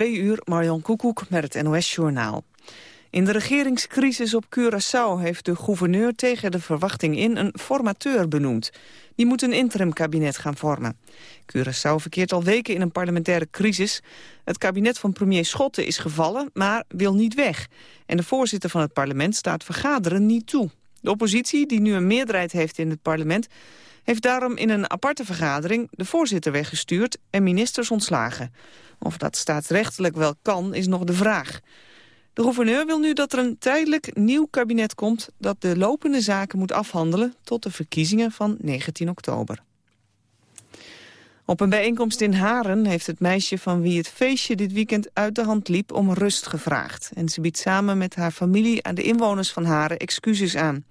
twee uur, Marion Koekoek met het NOS-journaal. In de regeringscrisis op Curaçao heeft de gouverneur tegen de verwachting in een formateur benoemd. Die moet een interimkabinet gaan vormen. Curaçao verkeert al weken in een parlementaire crisis. Het kabinet van premier Schotten is gevallen, maar wil niet weg. En de voorzitter van het parlement staat vergaderen niet toe. De oppositie, die nu een meerderheid heeft in het parlement heeft daarom in een aparte vergadering de voorzitter weggestuurd en ministers ontslagen. Of dat staatsrechtelijk wel kan, is nog de vraag. De gouverneur wil nu dat er een tijdelijk nieuw kabinet komt... dat de lopende zaken moet afhandelen tot de verkiezingen van 19 oktober. Op een bijeenkomst in Haren heeft het meisje van wie het feestje dit weekend uit de hand liep om rust gevraagd. En ze biedt samen met haar familie aan de inwoners van Haren excuses aan.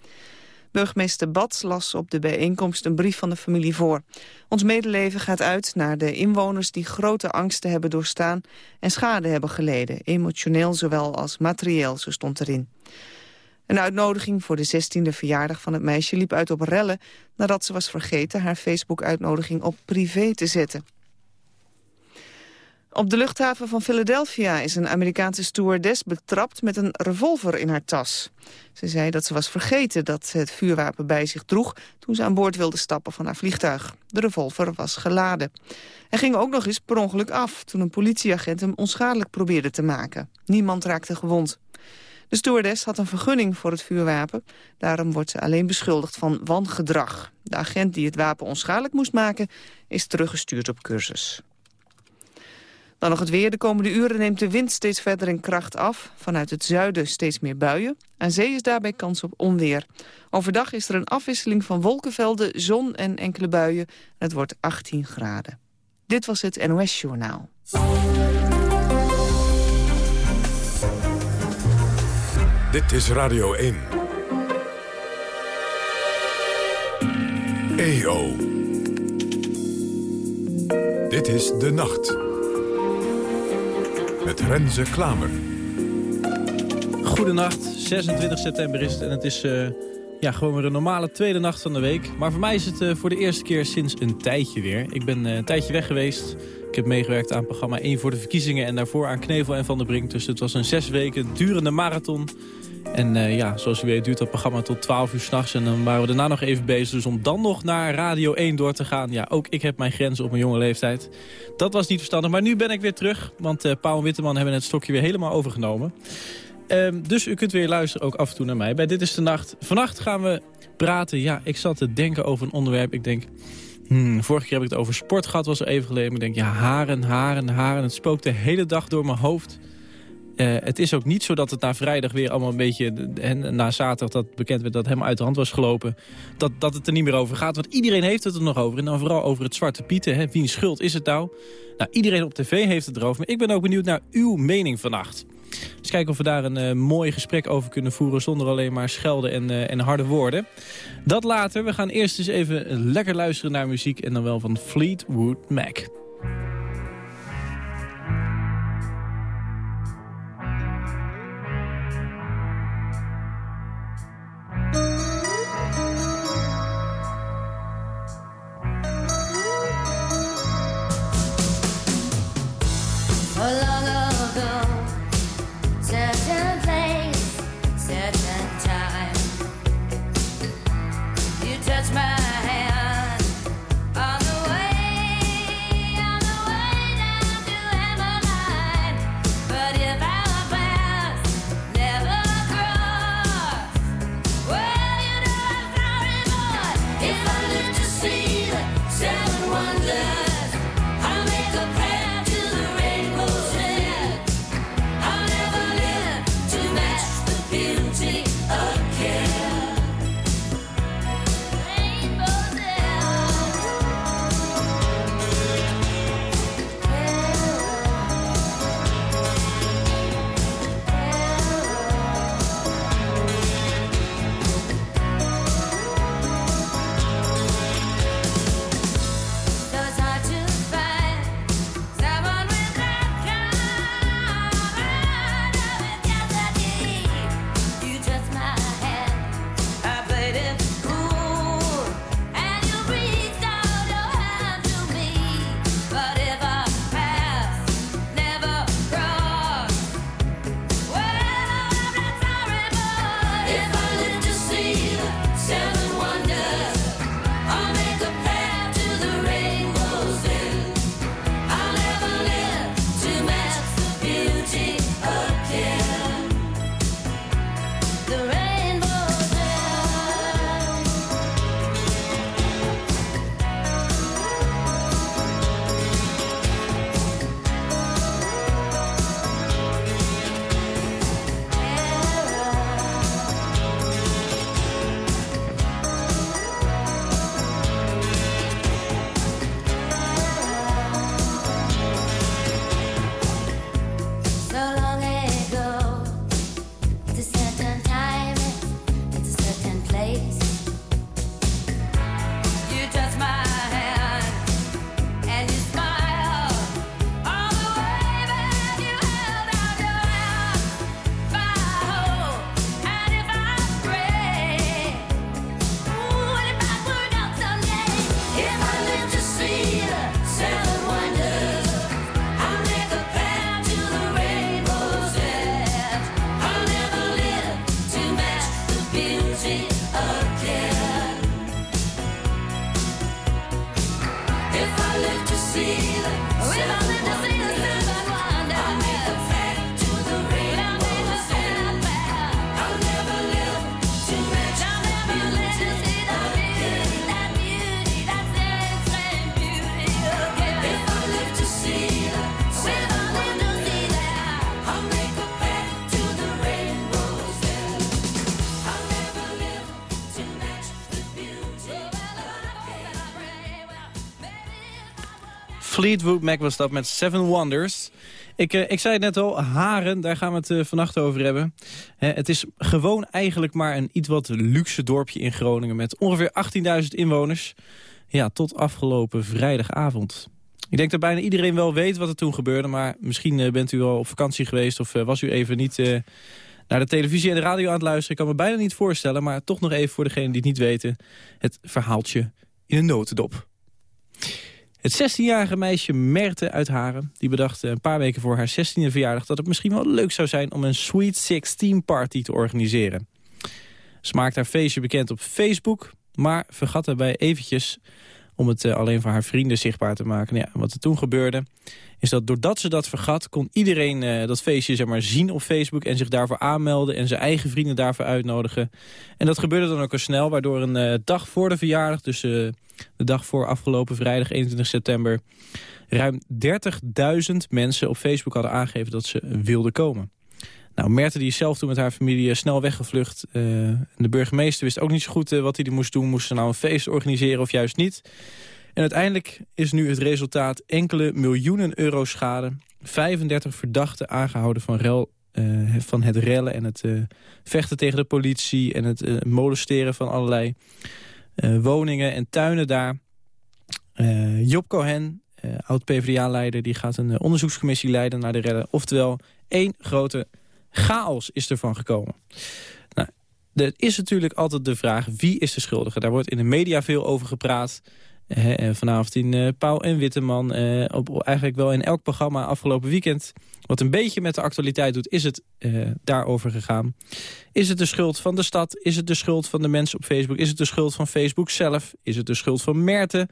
Burgemeester Bats las op de bijeenkomst een brief van de familie voor. Ons medeleven gaat uit naar de inwoners die grote angsten hebben doorstaan en schade hebben geleden, emotioneel zowel als materieel, zo stond erin. Een uitnodiging voor de 16e verjaardag van het meisje liep uit op rellen... nadat ze was vergeten haar Facebook-uitnodiging op privé te zetten. Op de luchthaven van Philadelphia is een Amerikaanse stewardess betrapt met een revolver in haar tas. Ze zei dat ze was vergeten dat ze het vuurwapen bij zich droeg toen ze aan boord wilde stappen van haar vliegtuig. De revolver was geladen. Hij ging ook nog eens per ongeluk af toen een politieagent hem onschadelijk probeerde te maken. Niemand raakte gewond. De stewardess had een vergunning voor het vuurwapen. Daarom wordt ze alleen beschuldigd van wangedrag. De agent die het wapen onschadelijk moest maken is teruggestuurd op cursus. Dan nog het weer. De komende uren neemt de wind steeds verder in kracht af. Vanuit het zuiden steeds meer buien. Aan zee is daarbij kans op onweer. Overdag is er een afwisseling van wolkenvelden, zon en enkele buien. Het wordt 18 graden. Dit was het NOS Journaal. Dit is Radio 1. EO. Dit is De Nacht met Renze Klamer. Goedenacht, 26 september is het en het is uh, ja, gewoon weer een normale tweede nacht van de week. Maar voor mij is het uh, voor de eerste keer sinds een tijdje weer. Ik ben uh, een tijdje weg geweest. Ik heb meegewerkt aan programma 1 voor de verkiezingen en daarvoor aan Knevel en Van der Brink. Dus het was een zes weken durende marathon. En uh, ja, zoals u weet duurt dat programma tot 12 uur s'nachts. En dan waren we daarna nog even bezig. Dus om dan nog naar Radio 1 door te gaan. Ja, ook ik heb mijn grenzen op mijn jonge leeftijd. Dat was niet verstandig. Maar nu ben ik weer terug. Want uh, Paul en Witteman hebben het stokje weer helemaal overgenomen. Uh, dus u kunt weer luisteren ook af en toe naar mij. Bij Dit is de Nacht. Vannacht gaan we praten. Ja, ik zat te denken over een onderwerp. Ik denk... Hmm, vorige keer heb ik het over sport gehad, was er even geleden. Ik denk, ja, haren, haren, haren. Het spookt de hele dag door mijn hoofd. Uh, het is ook niet zo dat het na vrijdag weer allemaal een beetje... en na zaterdag dat bekend werd dat het helemaal uit de hand was gelopen... Dat, dat het er niet meer over gaat. Want iedereen heeft het er nog over. En dan vooral over het zwarte pieten. Hè. Wie een schuld is het nou? Nou, iedereen op tv heeft het erover. Maar ik ben ook benieuwd naar uw mening vannacht. Dus kijken of we daar een uh, mooi gesprek over kunnen voeren... zonder alleen maar schelden en, uh, en harde woorden. Dat later. We gaan eerst eens even lekker luisteren naar muziek... en dan wel van Fleetwood Mac. Seven Fleetwood Mac was dat met Seven Wonders. Ik, uh, ik zei het net al, Haren, daar gaan we het uh, vannacht over hebben. het is gewoon eigenlijk maar een iets wat luxe dorpje in Groningen... met ongeveer 18.000 inwoners. Ja, tot afgelopen vrijdagavond. Ik denk dat bijna iedereen wel weet wat er toen gebeurde... maar misschien uh, bent u al op vakantie geweest of was u even niet naar de televisie en de radio aan het luisteren. Ik kan me bijna niet voorstellen, maar toch nog even voor degenen die het niet weten... het verhaaltje in een notendop. Het 16-jarige meisje Merte uit Haren die bedacht een paar weken voor haar 16e verjaardag... dat het misschien wel leuk zou zijn om een Sweet 16 party te organiseren. Ze maakte haar feestje bekend op Facebook... maar vergat daarbij eventjes om het eh, alleen voor haar vrienden zichtbaar te maken. Ja, wat er toen gebeurde, is dat doordat ze dat vergat... kon iedereen uh, dat feestje zeg maar, zien op Facebook en zich daarvoor aanmelden... en zijn eigen vrienden daarvoor uitnodigen. En dat gebeurde dan ook al snel, waardoor een uh, dag voor de verjaardag... dus de dag voor afgelopen vrijdag 21 september... ruim 30.000 mensen op Facebook hadden aangegeven dat ze wilden komen. Nou, Merte die is zelf toen met haar familie snel weggevlucht. Uh, de burgemeester wist ook niet zo goed uh, wat hij moest doen. Moest ze nou een feest organiseren of juist niet? En uiteindelijk is nu het resultaat enkele miljoenen euro schade. 35 verdachten aangehouden van, rel, van het rellen en het vechten tegen de politie... en het molesteren van allerlei woningen en tuinen daar. Job Cohen, oud-PVDA-leider, die gaat een onderzoekscommissie leiden naar de rellen. Oftewel, één grote chaos is ervan gekomen. Nou, er is natuurlijk altijd de vraag, wie is de schuldige? Daar wordt in de media veel over gepraat. Eh, vanavond in uh, Pauw en Witteman. Uh, op, eigenlijk wel in elk programma afgelopen weekend. Wat een beetje met de actualiteit doet, is het daarover gegaan. Is het de schuld van de stad? Is het de schuld van de mensen op Facebook? Is het de schuld van Facebook zelf? Is het de schuld van Merten?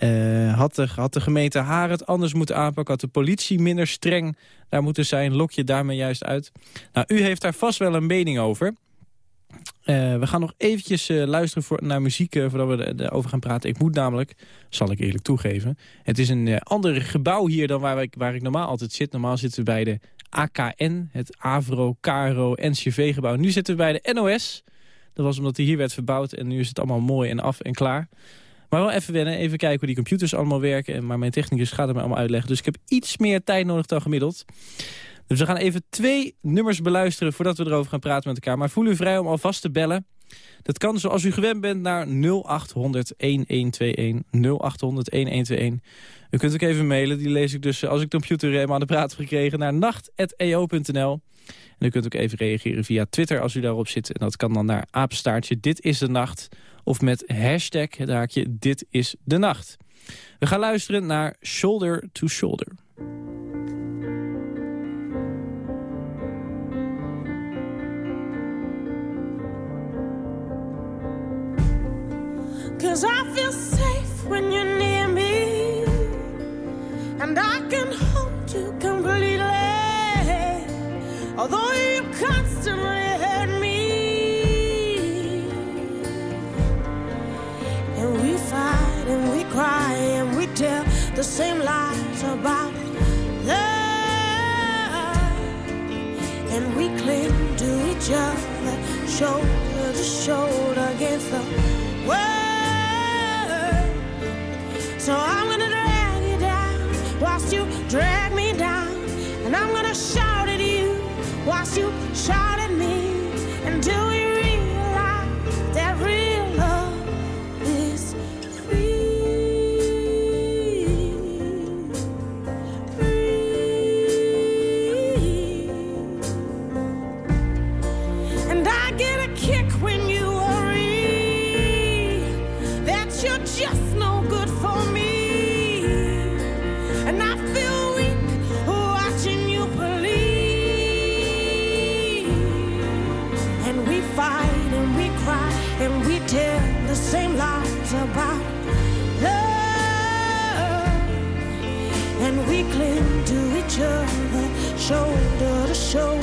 Uh, had, de, had de gemeente haar het anders moeten aanpakken? Had de politie minder streng daar moeten zijn? Lok je daarmee juist uit? Nou, u heeft daar vast wel een mening over. Uh, we gaan nog eventjes uh, luisteren voor, naar muziek voordat we erover gaan praten. Ik moet namelijk, zal ik eerlijk toegeven... het is een ander gebouw hier dan waar ik, waar ik normaal altijd zit. Normaal zitten we bij de AKN, het Avro, Caro, NCV-gebouw. Nu zitten we bij de NOS. Dat was omdat die hier werd verbouwd en nu is het allemaal mooi en af en klaar. Maar wel even wennen, even kijken hoe die computers allemaal werken. Maar mijn technicus gaat het mij allemaal uitleggen. Dus ik heb iets meer tijd nodig dan gemiddeld. Dus we gaan even twee nummers beluisteren voordat we erover gaan praten met elkaar. Maar voel u vrij om alvast te bellen. Dat kan zoals u gewend bent naar 0800 1121. 0800 1121. U kunt ook even mailen, die lees ik dus als ik de computer helemaal aan de praat heb gekregen... naar nacht.eo.nl. En u kunt ook even reageren via Twitter als u daarop zit. En dat kan dan naar apenstaartje Dit is de Nacht. Of met hashtag het haakje Dit is de Nacht. We gaan luisteren naar Shoulder to Shoulder. Cause I feel safe when you're near me And I can hold you completely Although you constantly hurt me And we fight and we cry and we tell the same lies about love. And we cling to each other shoulder to shoulder against the world. So I'm gonna drag you down whilst you drag me down. And I'm gonna shout at you whilst you shout shoulder, shoulder to shoulder.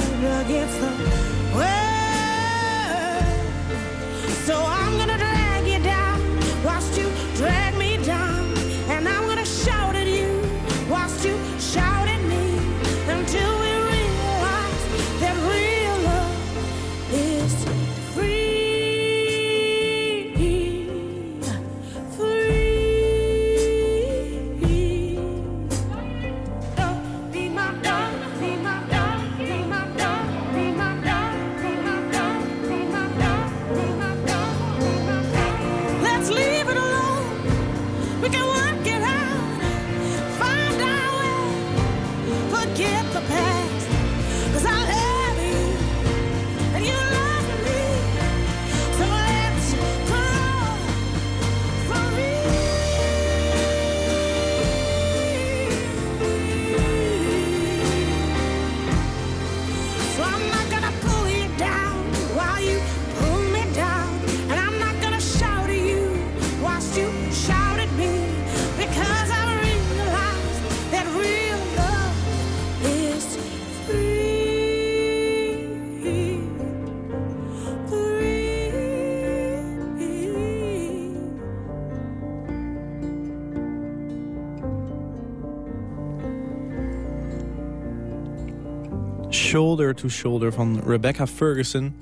Shoulder to Shoulder van Rebecca Ferguson.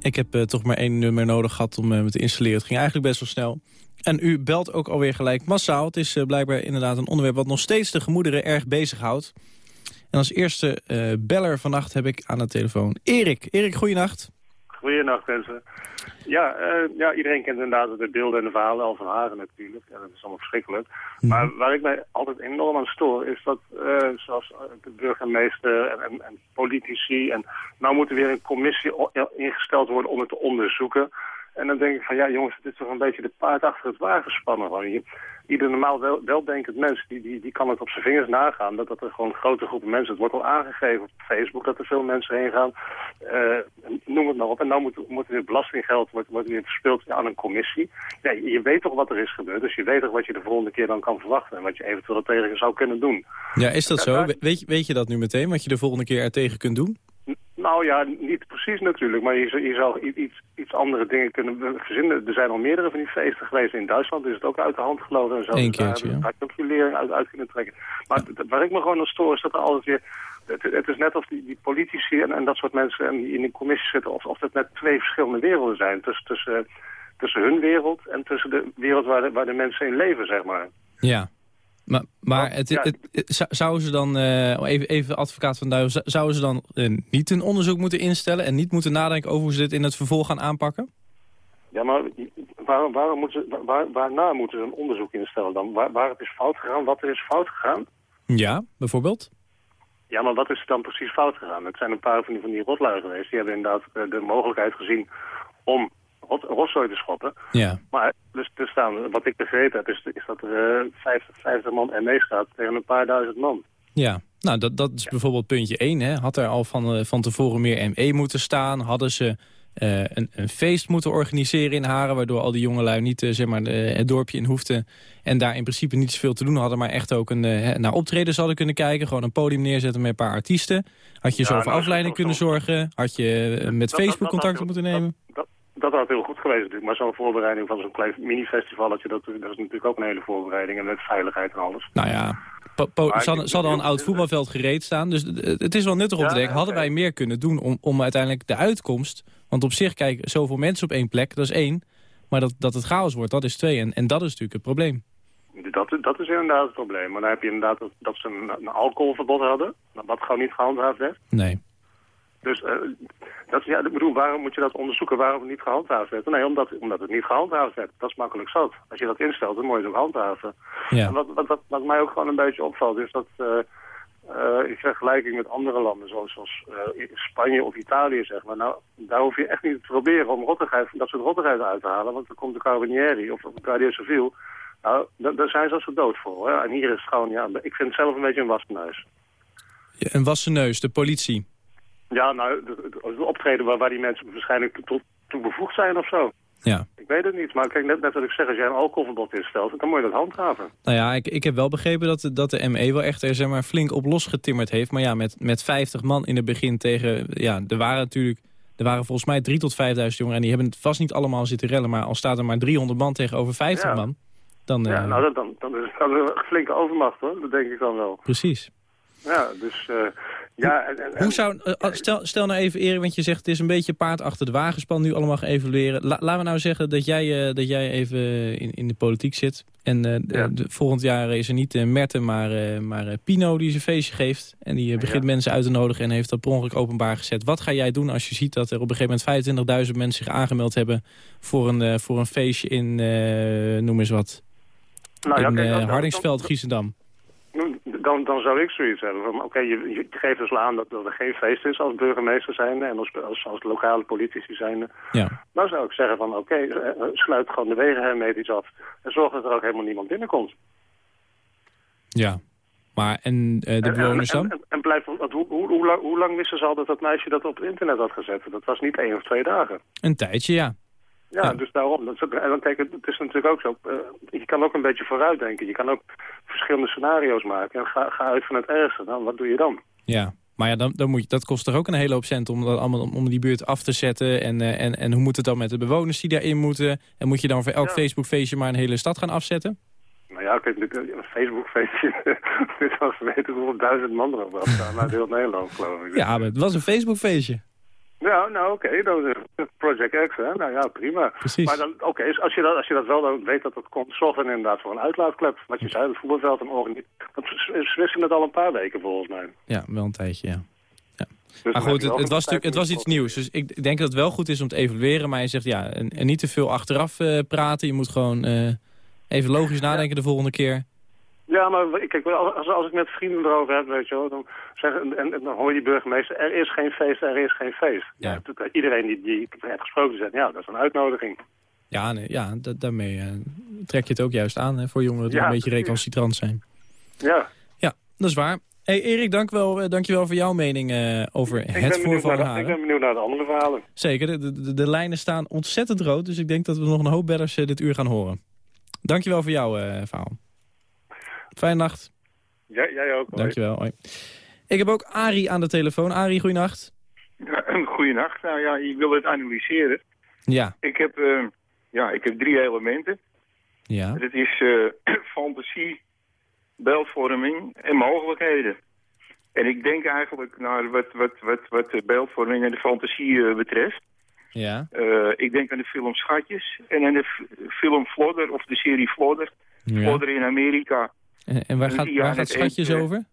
Ik heb uh, toch maar één nummer nodig gehad om uh, me te installeren. Het ging eigenlijk best wel snel. En u belt ook alweer gelijk massaal. Het is uh, blijkbaar inderdaad een onderwerp wat nog steeds de gemoederen erg bezighoudt. En als eerste beller vannacht heb ik aan de telefoon Erik. Erik, goeienacht. Goeienacht mensen. Ja, uh, ja, iedereen kent inderdaad de beelden en de verhalen al van Hagen natuurlijk. Ja, dat is allemaal verschrikkelijk. Mhm. Maar waar ik mij altijd enorm aan stoor is dat, uh, zoals de burgemeester en, en, en, politici... en nou moet er weer een commissie ingesteld worden om het te onderzoeken... En dan denk ik van, ja jongens, dit is toch een beetje de paard achter het wagen spannen. Gewoon. Ieder normaal wel, weldenkend mens, die, die, die kan het op zijn vingers nagaan. Dat, dat er gewoon grote groepen mensen, het wordt al aangegeven op Facebook dat er veel mensen heen gaan. Uh, noem het maar op. En nou moet, moet er weer belastinggeld wordt, wordt weer verspeeld aan een commissie. Ja, je weet toch wat er is gebeurd, dus je weet toch wat je de volgende keer dan kan verwachten. En wat je eventueel tegen zou kunnen doen. Ja, is dat zo? Weet je, weet je dat nu meteen, wat je de volgende keer er tegen kunt doen? Nou ja, niet precies natuurlijk, maar je, je zou iets, iets andere dingen kunnen verzinnen. Er zijn al meerdere van die feesten geweest in Duitsland, is het ook uit de hand gelopen en zo. Eén keertje, dus daar ook je lering uit, uit kunnen trekken. Maar waar ik me gewoon aan stoor is dat er altijd weer... Het, het is net of die, die politici en, en, dat soort mensen en die in de commissie zitten... of, of het net twee verschillende werelden zijn. Tussen, tussen, tussen hun wereld en tussen de wereld waar de, waar de mensen in leven, zeg maar. Ja, maar, maar het, het, zouden ze dan, uh, even, even advocaat van Duiven, zouden ze dan uh, niet een onderzoek moeten instellen... en niet moeten nadenken over hoe ze dit in het vervolg gaan aanpakken? Ja, maar waar, waar moeten ze, waar, waarna moeten ze een onderzoek instellen dan? Waar, waar het is fout gegaan, wat er is fout gegaan? Ja, bijvoorbeeld? Ja, maar wat is er dan precies fout gegaan? Het zijn een paar van die, van die rotlui geweest. Die hebben inderdaad eh, de mogelijkheid gezien om rotzooi te schoppen. Ja. Maar dus, er staan, wat ik begrepen heb, is, is dat er uh, 50, 50 man ME staat tegen een paar duizend man. Ja, nou dat, dat is bijvoorbeeld puntje 1. Hè. Had er al van, uh, van tevoren meer ME moeten staan? Hadden ze uh, een, een, feest moeten organiseren in Haren... waardoor al die jongelui niet uh, zeg maar, het dorpje in hoefden... en daar in principe niet zoveel te doen hadden... maar echt ook een, naar optredens hadden kunnen kijken. Gewoon een podium neerzetten met een paar artiesten. Had je ja, zo voor nou, afleiding kunnen zorgen? Had je met Facebook contacten moeten nemen? Dat, had heel goed geweest natuurlijk. Maar zo'n voorbereiding van zo'n klein mini-festivalletje... Dat, dat is natuurlijk ook een hele voorbereiding. En met veiligheid en alles. Nou ja, zal, zal er een oud voetbalveld gereed staan. Dus het is wel nuttig om te denken. Hadden wij meer kunnen doen om, om uiteindelijk de uitkomst... Want op zich, kijk, zoveel mensen op één plek, dat is één. Maar dat, dat het chaos wordt, dat is twee. En, en dat is natuurlijk het probleem. Dat, dat is inderdaad het probleem. Maar dan heb je inderdaad dat, dat ze een, een alcoholverbod hadden. Wat gewoon niet gehandhaafd werd. Nee. Dus uh, dat, ja, ik bedoel, waarom moet je dat onderzoeken waarom het niet gehandhaafd werd? Nee, omdat, omdat het niet gehandhaafd werd. Dat is makkelijk zat. Als je dat instelt, dan moet je het ook handhaven. Ja. En wat, wat, wat, wat, mij ook gewoon een beetje opvalt, is dat uh, uh, in vergelijking met andere landen, zoals, zoals Spanje of Italië, zeg maar, nou, daar hoef je echt niet te proberen om rottigheid, dat soort rottigheid uit te halen. Want dan komt de Carabinieri of de Guardia Civil. Nou, daar zijn ze als ze dood voor. Hè? En hier is het gewoon, ja, ik vind het zelf een beetje een wasseneus. Ja, een wasseneus, de politie. Ja, nou, de, optreden waar, waar die mensen waarschijnlijk toe, toe bevoegd zijn of zo. Ja. Ik weet het niet, maar kijk, net, net wat ik zeg, als jij een alcoholverbod instelt, dan moet je dat handhaven. Nou ja, ik, ik heb wel begrepen dat, de, dat de ME wel echt er zeg maar, flink op losgetimmerd heeft. Maar ja, met, met 50 man in het begin tegen, ja, er waren natuurlijk, er waren volgens mij 3 tot 5000 jongeren. En die hebben het vast niet allemaal zitten rellen, maar al staat er maar 300 man tegenover 50 man. Dan, ja, uh... nou, dan, dan, is het een flinke overmacht hoor, dat denk ik dan wel. Precies. Ja, dus... Uh, ja, en, en, Hoe zou, uh, stel, stel nou even, Erik, want je zegt het is een beetje paard achter de wagenspan nu allemaal gaan evalueren. La, laten we nou zeggen dat jij, uh, dat jij even in, in de politiek zit. En ja. de, volgend jaar is er niet Merten, maar, maar Pino die zijn feestje geeft. En die begint ja. mensen uit te nodigen en heeft dat per ongeluk openbaar gezet. Wat ga jij doen als je ziet dat er op een gegeven moment 25.000 mensen zich aangemeld hebben... voor een, voor een feestje in, noem eens wat, nou, in ja, Hardingsveld, Giesendam? Dan, dan zou ik zoiets hebben van, oké, je, je, geeft dus aan dat, dat, er geen feest is als burgemeester zijnde en als, als, als lokale politici zijnde. Ja. Dan zou ik zeggen van, oké, eh, sluit gewoon de wegen hermetisch af en zorg dat er ook helemaal niemand binnenkomt. Ja, maar en uh, de bewoners dan? En, en, en blijf, hoe, hoe, hoe, lang, hoe lang wisten ze al dat dat meisje dat op het internet had gezet? Dat was niet één of twee dagen. Een tijdje, ja. Ja, dus daarom. en dan kijk, het is natuurlijk ook zo. Uh, je kan ook een beetje vooruitdenken. Je kan ook verschillende scenario's maken. En ga, ga uit van het ergste. Dan, wat doe je dan? Ja, maar ja, dan, dan moet je, dat kost toch ook een hele hoop cent om, dat allemaal, om die buurt af te zetten. En, uh, en, en hoe moet het dan met de bewoners die daarin moeten? En moet je dan voor elk ja. Facebook-feestje maar een hele stad gaan afzetten? nou ja, kijk, dit, een Facebook-feestje. dit was weten hoeveel duizend man erop staan uit heel Nederland, geloof ik. Ja, maar het was een Facebook-feestje. Ja, nou oké, dat is Project X, hè. Nou ja, prima. Precies. Maar dan, oké, dus als, je dat, als je dat wel dan weet dat het komt, zorg dan inderdaad voor een uitlaatklep. Wat je zei, het voetbalveld en organisatie. Want ze wissen het al een paar weken volgens mij. Ja, wel een tijdje, ja. Dus Maar dan goed, het, was, het was iets nieuws. Dus ik denk dat het wel goed is om te evalueren. Maar je zegt, ja, en, en niet te veel achteraf eh, praten. Je moet gewoon eh, even logisch nadenken de volgende keer. Ja, maar kijk, als, als ik met vrienden erover heb, weet je wel, dan, zeggen, en, en dan hoor je die burgemeester, er is geen feest, er is geen feest. Ja. iedereen die, die ik heb gesproken zegt, ja, dat is een uitnodiging. Ja, nee, ja da- daarmee eh, trek je het ook juist aan hè, voor jongeren die Ja, een beetje recalcitrant zijn. Ja. Ja, dat is waar. Hey Erik, dank wel, eh, dankjewel voor jouw mening eh, over Ik het voorval naar ik ben benieuwd naar de andere verhalen. Zeker, de, de, de lijnen staan ontzettend rood. Dus ik denk dat we nog een hoop bellers eh, dit uur gaan horen. Dankjewel voor jouw verhaal. Fijne nacht. Jij, jij ook. hoor. Dankjewel. Hoi. Ik heb ook Arie aan de telefoon. Arie, goeienacht. Ja, goeienacht. Nou ja, je wil het analyseren. Ja, Ik heb, eh, ja, ik heb drie elementen. ja. Dat is eh, fantasie, beeldvorming en mogelijkheden. En ik denk eigenlijk naar wat, wat, wat, wat de beeldvorming en de fantasie eh, betreft. Ja, ik denk aan de film Schatjes en aan de film Flodder of de serie Flodder. ja. Flodder in Amerika. En, en waar gaat, waar gaat Schatjes eten. over?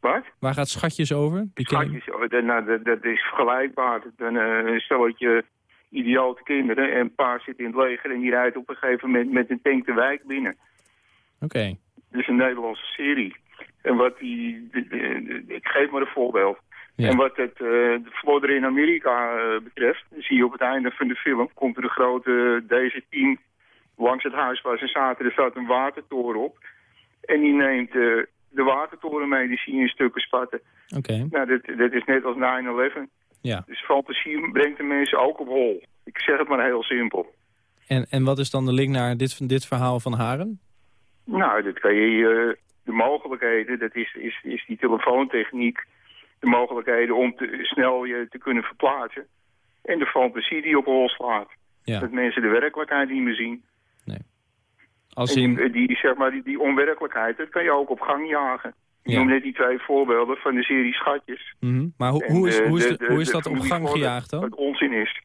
Wat? Waar gaat Schatjes over? Die Schatjes, oh, dat, nou, dat, is vergelijkbaar. Dan uh, stel je idiote kinderen en een paar zitten in het leger en die rijdt op een gegeven moment met een tank de wijk binnen. Oké, Dat is een Nederlandse serie. En wat die, ik geef maar een voorbeeld. Ja. En wat het uh, de Flodder in Amerika uh, betreft, zie je op het einde van de film, komt er een grote DC-10 langs het huis waar ze zaten. Er staat een watertoren op. En die neemt uh, de watertoren mee, die zie je in stukken spatten. oké. Nou, dit, dit is net als 9-11. Ja. Dus fantasie brengt de mensen ook op hol. Ik zeg het maar heel simpel. En, en wat is dan de link naar dit, dit verhaal van Haren? Nou, dat kan je, uh, de mogelijkheden, dat is, is, is die telefoontechniek, de mogelijkheden om te, snel je te kunnen verplaatsen. En de fantasie die op hol slaat. Ja. Dat mensen de werkelijkheid niet meer zien. Nee. Als in, die, die, zeg maar, die, die onwerkelijkheid, dat kan je ook op gang jagen. Ik Ja. noem net die twee voorbeelden van de serie Schatjes. Mhm. Maar hoe, En hoe is, hoe is, de- de- hoe is dat op gang gejaagd dan? Wat onzin is.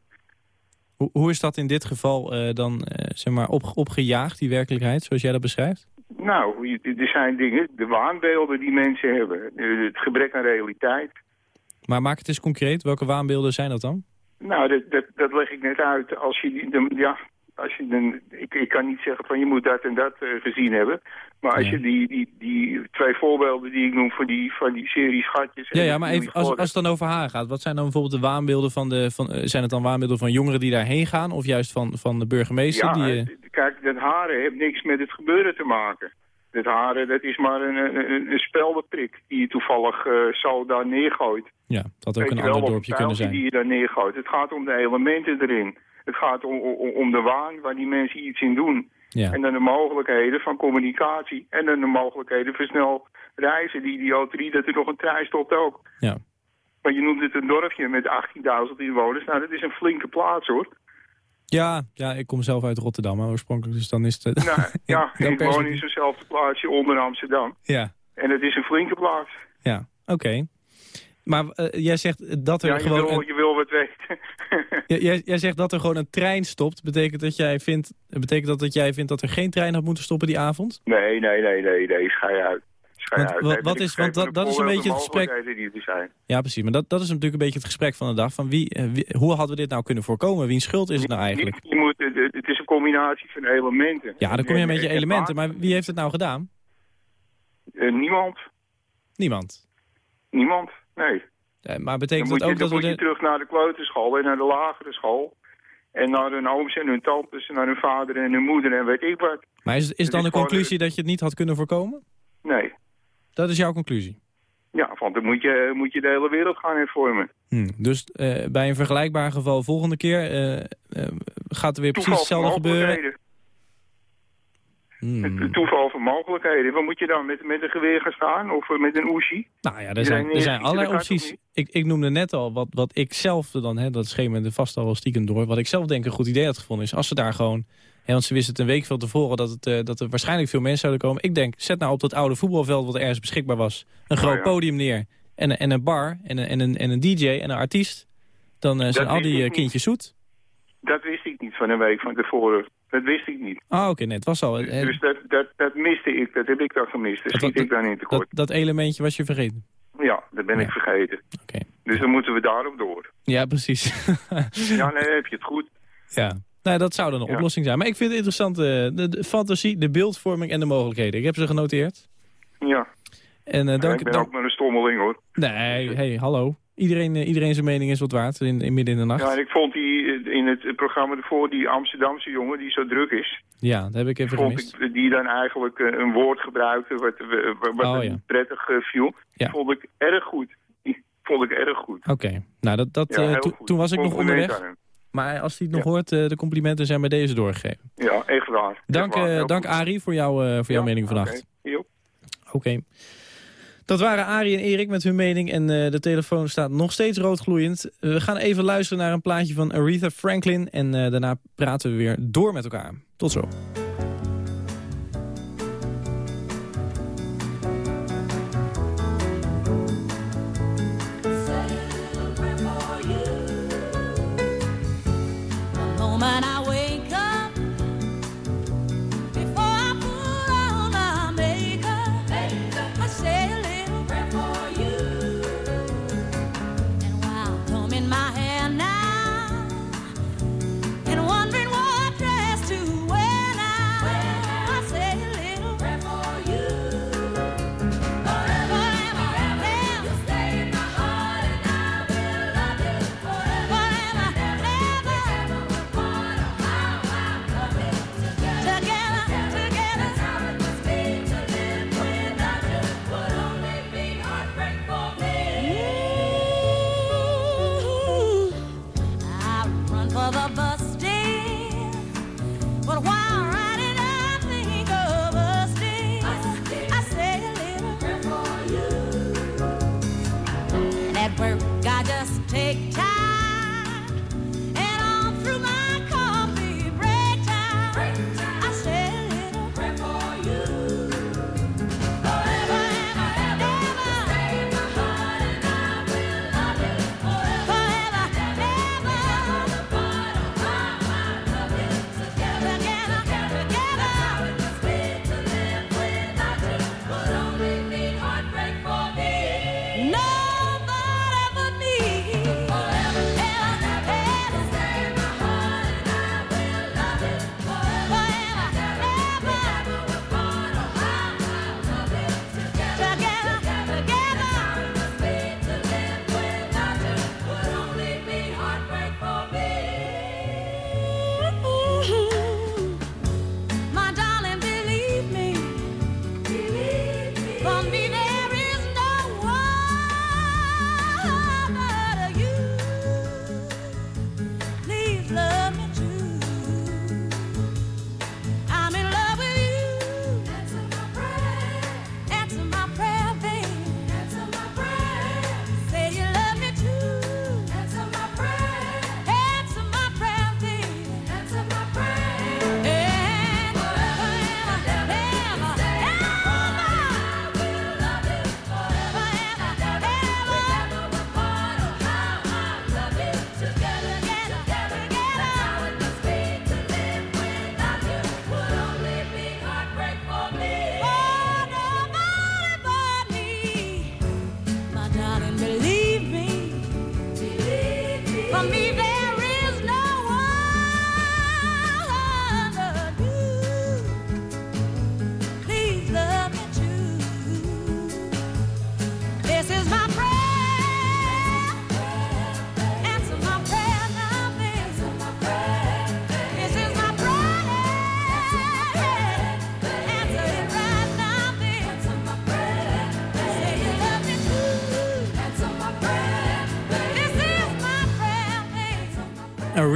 Hoe, hoe is dat in dit geval eh, dan eh, zeg maar op, opgejaagd, die werkelijkheid, zoals jij dat beschrijft? Nou, je- er zijn dingen, de waanbeelden die mensen hebben. Het gebrek aan realiteit. Maar maak het eens concreet. Welke waanbeelden zijn dat dan? Nou, dat, dat, dat leg ik net uit. Als je, de, ja, als je dan, ik, ik kan niet zeggen van je moet dat en dat eh, gezien hebben. Maar als Ja. je die, die, die twee voorbeelden die ik noem van die, van die serie schatjes... Ja, ja maar even, als, als het dan over haar gaat. Wat zijn dan bijvoorbeeld de waanbeelden van de... Van, eh, zijn het dan waanbeelden van jongeren die daarheen gaan? Of juist van, van de burgemeester? Ja, die, eh, kijk, dat haren heeft niks met het gebeuren te maken. Dat haren, dat is maar een, een, een speldenprik die je toevallig zo daar neergooit. ja, dat had ook Weet een ander dorpje een kunnen zijn. die je daar neergooit. Het gaat om de elementen erin. Het gaat om, om, om de waan waar die mensen iets in doen. Ja. En dan de mogelijkheden van communicatie. En dan de mogelijkheden voor snel reizen. Die idioterie dat er nog een trein stopt ook. Ja. Maar je noemt het een dorpje met 18.000 inwoners. Nou, dat is een flinke plaats hoor. Ja, ja, ik kom zelf uit Rotterdam maar oorspronkelijk. Dus dan is het... Nou, ja, ik woon in zo'nzelfde plaatsje onder Amsterdam. Ja, En het is een flinke plaats. ja, oké. Maar eh, jij zegt dat er Ja, je gewoon... wil, een- je wil wat weten. Jij, jij zegt dat er gewoon een trein stopt. Betekent dat, jij vindt, betekent dat dat jij vindt dat er geen trein had moeten stoppen die avond? nee, nee, nee, nee, nee, schei uit. Want uit. wat- Nee, wat ik is- want dat- dat is een beetje het gesprek- mogelijkheden die zijn. Ja, precies. Maar dat, dat is natuurlijk een beetje het gesprek van de dag. Van wie, eh, wie- hoe hadden we dit nou kunnen voorkomen? Wiens schuld is het nou eigenlijk? Je moet, het het is een combinatie van elementen. Ja, dan kom je met je En- en- elementen. Maar wie heeft het nou gedaan? Eh, niemand. Niemand. Niemand. Nee. Eh, Maar betekent dat ook dan dat we... moet je de- terug naar de kleuterschool en naar de lagere school. En naar hun ooms en hun tantes en naar hun vader en hun moeder en weet ik wat. Maar is, is dan de conclusie dat je het niet had kunnen voorkomen? Nee. Dat is jouw conclusie. Ja, want dan moet je, moet je de hele wereld gaan hervormen. Hm. Dus eh, bij een vergelijkbaar geval volgende keer eh, gaat er weer precies Toeval hetzelfde gebeuren. Het toeval van mogelijkheden. Wat moet je dan? Met, met een geweer gaan staan? Of eh, met een Uzi? Nou ja, er zijn, er zijn allerlei opties. Ik, ik noemde net al wat, wat ik zelf dan, hè, dat scheen me vast al wel stiekem door, wat ik zelf denk een goed idee had gevonden is, als ze daar gewoon Ja, want ze wisten het een week van tevoren dat, het, eh, dat er waarschijnlijk veel mensen zouden komen. Ik denk, zet nou op dat oude voetbalveld wat ergens beschikbaar was... een groot Oh, ja. podium neer en, een- en een bar en een, en, een, en een DJ en een artiest. Dan eh, zijn al die eh, niet. kindjes zoet. Dat wist ik niet van een week van tevoren. Dat wist ik niet. Ah, oké, net was al. eh, Dus dat, dat, dat miste ik. Dat heb ik dan gemist. Dat Dat- schiet ik dan in dat, tekort. dat elementje was je vergeten. Ja, dat ben Ja. ik vergeten. Oké. Dus dan moeten we daarop door. Ja, precies. Ja, nee, heb je het goed. ja. Nou, dat zou dan een Ja. oplossing zijn. Maar ik vind het interessant, eh, de, de fantasie, de beeldvorming en de mogelijkheden. Ik heb ze genoteerd. Ja, En Ja, dank, ik ben dank- ook maar een stommeling hoor. Nee, hey, hallo. Iedereen, eh, iedereen zijn mening is wat waard in, in midden in de nacht. Ja, en ik vond die eh, in het programma ervoor, die Amsterdamse jongen die zo druk is, Ja, dat heb ik even vond gemist. ik die dan eigenlijk eh, een woord gebruikte wat, eh, wat, Oh, ja. prettig eh, viel. Ja. Vond ik erg goed. Die vond ik erg goed. Oké, nou dat, dat, Ja, eh, to- toen was ik nog onderweg. Maar als hij het nog hoort, eh, de complimenten zijn bij deze doorgegeven. Ja, echt waar. Echt Dank, waar. eh, Heel dank. Arie voor, jou, eh, voor jouw mening vannacht. oké. Oké. Dat waren Arie en Erik met hun mening en eh, de telefoon staat nog steeds roodgloeiend. We gaan even luisteren naar een plaatje van Aretha Franklin en eh, daarna praten we weer door met elkaar. Tot zo.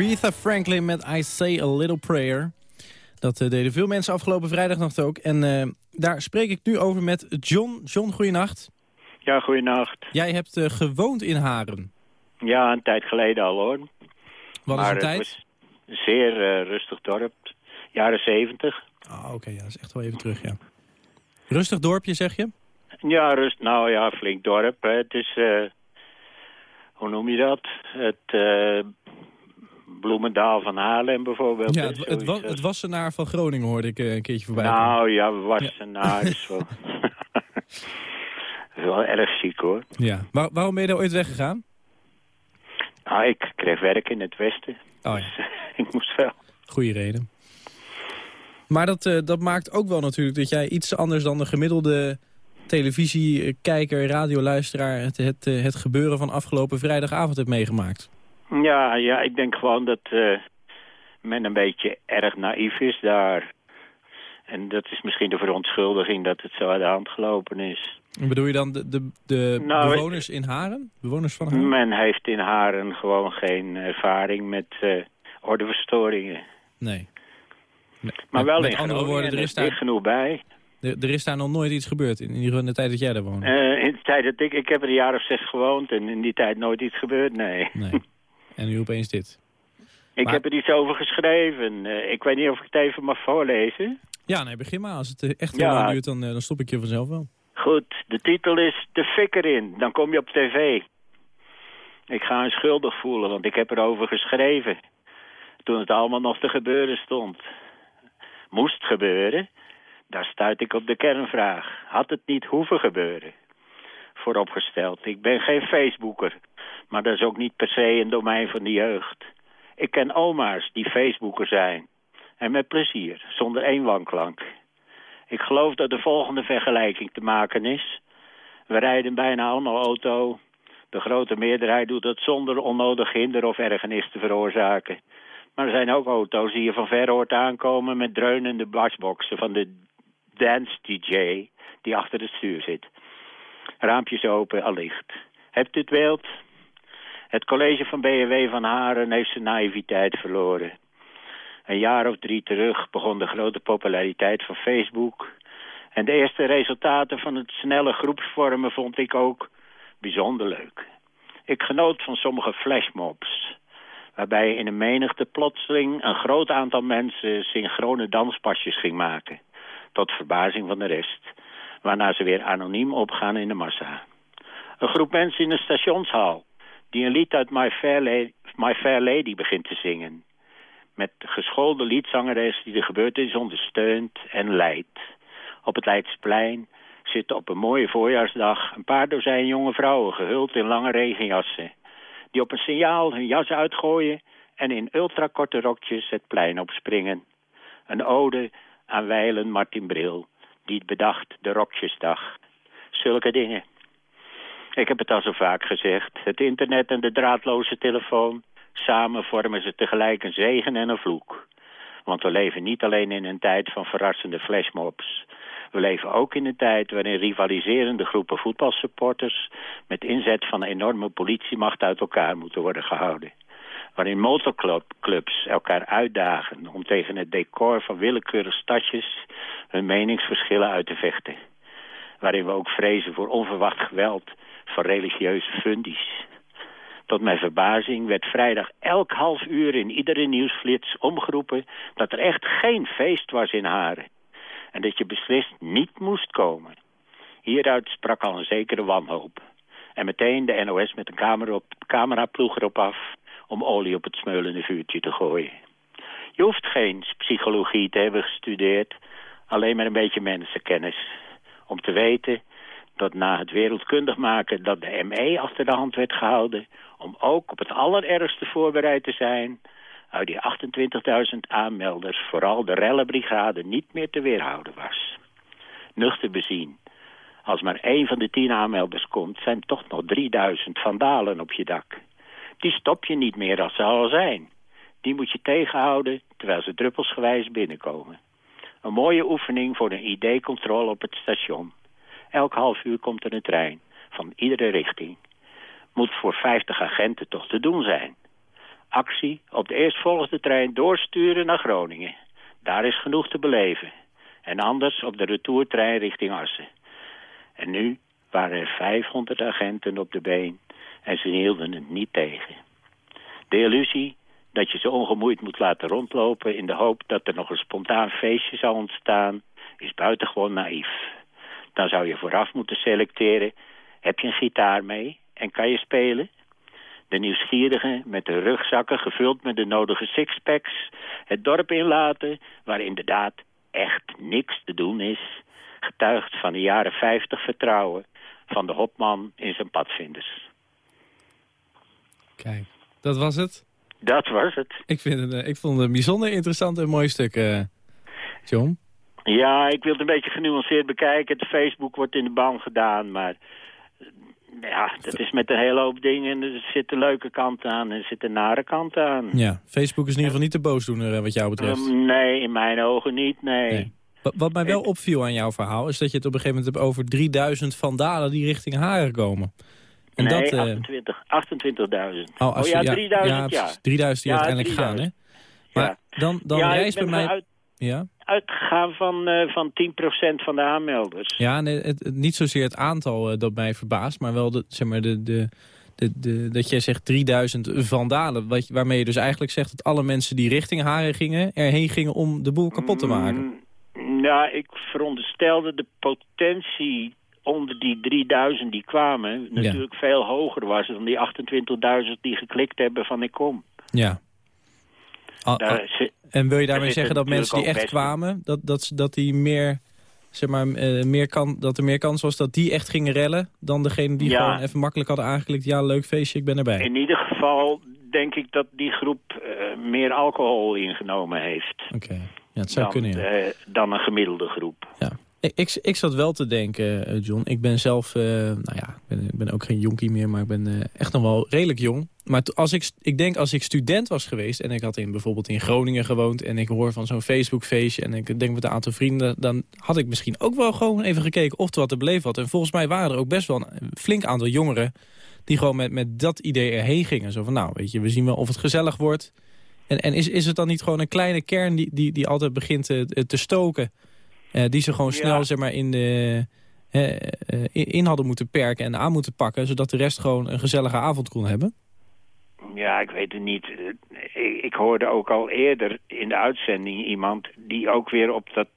Aretha Franklin met I Say A Little Prayer. Dat eh, deden veel mensen afgelopen vrijdagnacht ook. En eh, daar spreek ik nu over met John. John, goeienacht. Ja, goeienacht. Jij hebt eh, gewoond in Haren. Ja, een tijd geleden al hoor. Wat maar is een tijd? een zeer rustig dorp. jaren zeventig. Ah, oké, ja, dat is echt wel even terug, ja. Rustig dorpje, zeg je? Ja, rust, nou ja, flink dorp. hè. Het is, hoe noem je dat? Het Bloemendaal van Haarlem bijvoorbeeld. Ja, het, het, wa- het Wassenaar van Groningen hoorde ik eh, een keertje voorbij komen. Nou ja, Wassenaar is wel... is wel erg ziek hoor. Ja. Waar- waarom ben je daar ooit weggegaan? Nou, ik kreeg werk in het westen. Oh ja, ik moest wel. goede reden. Maar dat, eh, dat maakt ook wel natuurlijk dat jij iets anders dan de gemiddelde televisiekijker, radioluisteraar... Het, het, eh, het gebeuren van afgelopen vrijdagavond hebt meegemaakt. Ja, ja, ik denk gewoon dat eh, men een beetje erg naïef is daar. En dat is misschien de verontschuldiging dat het zo uit de hand gelopen is. En bedoel je dan de, de, de Nou, bewoners in Haren? Bewoners van Haren? Men heeft in Haren gewoon geen ervaring met eh, ordeverstoringen. Nee. Nee. Maar wel met in andere Groningen, woorden, er is, daar, genoeg bij. er, er is daar nog nooit iets gebeurd. In, in de tijd dat jij daar woonde. Eh, in de tijd dat ik, ik heb er een jaar of zes gewoond en in die tijd nooit iets gebeurd, nee. Nee. En nu opeens dit. Ik Maar- heb er iets over geschreven. Eh, ik weet niet of ik het even mag voorlezen. Ja, nee, begin maar. Als het eh, echt heel Ja. lang duurt, dan, eh, dan stop ik je vanzelf wel. Goed, de titel is De Fikker in. Dan kom je op tv. Ik ga me schuldig voelen, want ik heb erover geschreven. Toen het allemaal nog te gebeuren stond. Moest gebeuren, daar stuit ik op de kernvraag. Had het niet hoeven gebeuren? Ik ben geen Facebooker. Maar dat is ook niet per se een domein van de jeugd. Ik ken oma's die Facebooker zijn. En met plezier, zonder één wanklank. Ik geloof dat de volgende vergelijking te maken is. We rijden bijna allemaal auto. De grote meerderheid doet dat zonder onnodig hinder of ergernis te veroorzaken. Maar er zijn ook auto's die je van ver hoort aankomen met dreunende basboxen van de dance DJ die achter het stuur zit. Raampjes open, allicht. Hebt u het beeld? Het college van BNW van Haren heeft zijn naïviteit verloren. Een jaar of drie terug begon de grote populariteit van Facebook. En de eerste resultaten van het snelle groepsvormen vond ik ook bijzonder leuk. Ik genoot van sommige flashmobs. Waarbij in een menigte plotseling een groot aantal mensen synchrone danspasjes ging maken. Tot verbazing van de rest. Waarna ze weer anoniem opgaan in de massa. Een groep mensen in een stationshal. Die een lied uit My Fair Lady, My Fair Lady begint te zingen met de geschoolde liedzangeres die de gebeurtenis ondersteunt en leidt. Op het Leidsplein zitten op een mooie voorjaarsdag een paar dozijn jonge vrouwen gehuld in lange regenjassen, die op een signaal hun jas uitgooien en in ultrakorte rokjes het plein opspringen. Een ode aan wijlen Martin Bril, die het bedacht de Rokjesdag. Zulke dingen. Ik heb het al zo vaak gezegd. Het internet en de draadloze telefoon. Samen vormen ze tegelijk een zegen en een vloek. Want we leven niet alleen in een tijd van verrassende flashmobs. We leven ook in een tijd waarin rivaliserende groepen voetbalsupporters... met inzet van enorme politiemacht uit elkaar moeten worden gehouden. Waarin motorclubs elkaar uitdagen om tegen het decor van willekeurig stadjes... hun meningsverschillen uit te vechten. Waarin we ook vrezen voor onverwacht geweld van religieuze fundies. Tot mijn verbazing werd vrijdag elk half uur in iedere nieuwsflits omgeroepen... dat er echt geen feest was in Haren. En dat je beslist niet moest komen. Hieruit sprak al een zekere wanhoop. En meteen de NOS met een camera cameraploeg erop af... om olie op het smeulende vuurtje te gooien. Je hoeft geen psychologie te hebben gestudeerd... alleen maar een beetje mensenkennis. Om te weten dat na het wereldkundig maken dat de ME achter de hand werd gehouden... om ook op het allerergste voorbereid te zijn... uit die 28.000 aanmelders vooral de rellenbrigade niet meer te weerhouden was. Nuchter bezien. Als maar één van de tien aanmelders komt... zijn toch nog 3000 vandalen op je dak. Die stop je niet meer als ze al zijn. Die moet je tegenhouden terwijl ze druppelsgewijs binnenkomen. Een mooie oefening voor een ID-controle op het station. Elk half uur komt er een trein, van iedere richting. Moet voor 50 agenten toch te doen zijn. Actie op de eerstvolgende trein doorsturen naar Groningen. Daar is genoeg te beleven. En anders op de retourtrein richting Assen. En nu waren er 500 agenten op de been en ze hielden het niet tegen. De illusie dat je ze ongemoeid moet laten rondlopen... in de hoop dat er nog een spontaan feestje zal ontstaan... is buitengewoon naïef. Dan zou je vooraf moeten selecteren... heb je een gitaar mee en kan je spelen? De nieuwsgierigen met de rugzakken gevuld met de nodige sixpacks... het dorp inlaten waar inderdaad echt niks te doen is... getuigt van de jaren 50 vertrouwen van de hopman in zijn padvinders. Kijk, dat was het. Dat was het. Ik, vind het, eh, ik vond het een bijzonder interessant en mooi stuk, eh, John. Ja, ik wil het een beetje genuanceerd bekijken. De Facebook wordt in de ban gedaan, maar... eh, Ja, dat is met een hele hoop dingen. Er zitten leuke kanten aan en er zitten nare kanten aan. Ja, Facebook is in ieder geval niet de boosdoener wat jou betreft. Um, nee, in mijn ogen niet, nee. Wat mij wel opviel aan jouw verhaal... is dat je het op een gegeven moment hebt over 3000 vandalen die richting Haren komen. En nee, dat, eh, 28 28.000. oh, oh ja, je- 3000, ja. precies. 3000 die Ja, uiteindelijk gaan, hè? 3000. Maar dan, dan ja, bij mij... uit, Ja? uitgegaan van, eh van 10% van de aanmelders. Ja, nee, het, het- niet zozeer het aantal eh, dat mij verbaast, maar wel de, zeg maar de, de, de, de- dat jij zegt 3000 vandalen. Wat, waarmee je dus eigenlijk zegt dat alle mensen die richting Haren gingen, erheen gingen om de boel kapot te maken. Mm, Nou, ik veronderstelde de potentie onder die 3000 die kwamen... natuurlijk veel hoger was dan die 28.000 die geklikt hebben van ik kom. Ja. Ah, ah, en wil je daar daarmee zeggen dat mensen die echt kwamen, dat, dat, dat, die meer, zeg maar, eh, meer kan, dat er meer kans was dat die echt gingen rellen... dan degene die Ja. gewoon even makkelijk hadden aangeklikt... ja, leuk feestje, ik ben erbij. In ieder geval denk ik dat die groep eh, meer alcohol ingenomen heeft... Oké, ja, het zou dan, kunnen, ja. eh, dan een gemiddelde groep. Ja. Ik, ik, zat wel te denken, eh, John. Ik ben zelf, eh, nou ja, ik ben, ik ben ook geen jonkie meer, maar ik ben eh, echt nog wel redelijk jong. Maar als ik, ik denk als ik student was geweest en ik had in, bijvoorbeeld in Groningen gewoond... en ik hoor van zo'n Facebookfeestje en ik denk met een aantal vrienden... dan had ik misschien ook wel gewoon even gekeken of er wat te beleven had. En volgens mij waren er ook best wel een flink aantal jongeren... die gewoon met, met dat idee erheen gingen. Zo van, nou, weet je, we zien wel of het gezellig wordt. En, en is, is het dan niet gewoon een kleine kern die, die, die altijd begint te, te stoken... Eh, die ze gewoon Ja. snel zeg maar, in, de, eh, in- hadden moeten perken en aan moeten pakken... zodat de rest gewoon een gezellige avond kon hebben? Ja, ik weet het niet. Eh, Ik, ik hoorde ook al eerder in de uitzending iemand die ook weer op dat,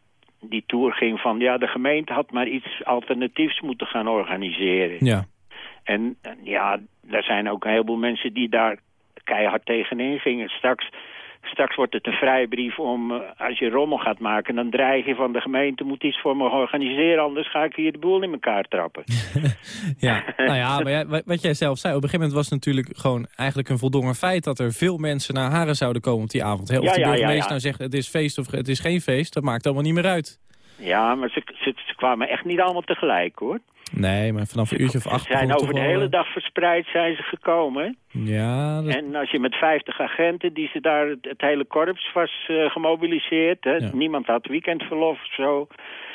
die tour ging van... ja, de gemeente had maar iets alternatiefs moeten gaan organiseren. Ja, En ja, er zijn ook een heleboel mensen die daar keihard tegenin gingen. Straks, straks wordt het een vrijbrief om, eh, als je rommel gaat maken... dan dreig je van de gemeente moet iets voor me organiseren... anders ga ik hier de boel in elkaar trappen. ja. nou ja, maar ja, wat jij zelf zei, op een gegeven moment was het natuurlijk gewoon eigenlijk een voldongen feit... dat er veel mensen naar Haren zouden komen op die avond. Hè? Of Ja, de burgemeester ja. nou zegt het is feest of het is geen feest, dat maakt allemaal niet meer uit. Ja, maar ze, ze, ze kwamen echt niet allemaal tegelijk, hoor. Nee, maar vanaf een uurtje of acht... Ze zijn over de hele dag verspreid zijn ze gekomen. Ja, dat, En als je met 50 agenten, die ze daar, het, hele korps was eh, gemobiliseerd. Hè? Ja. Niemand had weekendverlof of zo.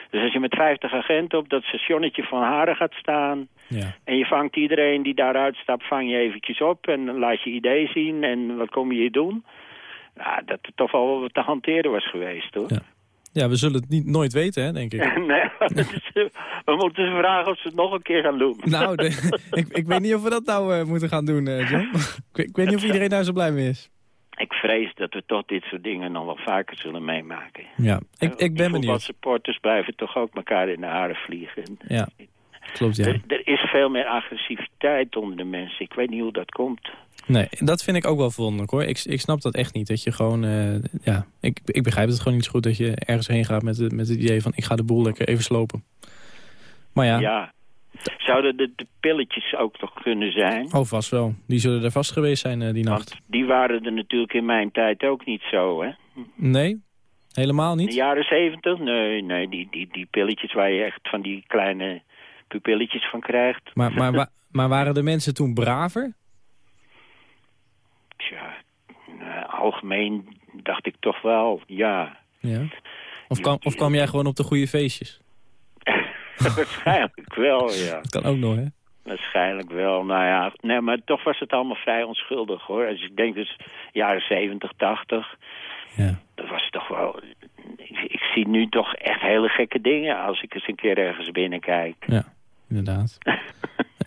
Dus als je met 50 agenten op dat stationnetje van Haren gaat staan... ja. en je vangt iedereen die daaruit stapt, vang je eventjes op... en laat je idee zien en wat kom je hier doen... Nou, dat het toch wel wat te hanteren was geweest, hoor. Ja. Ja, we zullen het niet, nooit weten, hè, denk ik. nee, we moeten ze vragen of ze het nog een keer gaan doen. Nou, de- ik, ik weet niet of we dat nou eh, moeten gaan doen, eh, John. ik, weet- ik weet niet of iedereen daar zo blij mee is. Ik vrees dat we toch dit soort dingen nog wel vaker zullen meemaken. Ja, ik, ik ben benieuwd. supporters blijven toch ook elkaar in de haren vliegen. Ja, klopt, ja. Er, er is veel meer agressiviteit onder de mensen. Ik weet niet hoe dat komt. Nee, dat vind ik ook wel verwonderlijk, hoor. Ik, ik snap dat echt niet, dat je gewoon... eh, ja, ik, ik begrijp het gewoon niet zo goed dat je ergens heen gaat met, het- met het idee van... ik ga de boel lekker even slopen. Maar ja, Ja. Zouden de, de pilletjes ook toch kunnen zijn? oh, vast wel. Die zullen er vast geweest zijn eh, die nacht. Want die waren er natuurlijk in mijn tijd ook niet zo, hè? Nee? Helemaal In de niet? jaren zeventig? Nee, nee, die, die, die pilletjes waar je echt van die kleine pupilletjes van krijgt. Maar, maar, wa- maar waren de mensen toen braver? Tja, eh, algemeen dacht ik toch wel, ja. Ja. Of, kwam, of kwam jij gewoon op de goede feestjes? Waarschijnlijk wel, ja. Dat kan ook nog, hè? Waarschijnlijk wel. Nou ja, nee, maar toch was het allemaal vrij onschuldig, hoor. Als ik denk dus jaren 70, 80, Ja. dat was toch wel... Ik, ik zie nu toch echt hele gekke dingen als ik eens een keer ergens binnenkijk. Ja, inderdaad.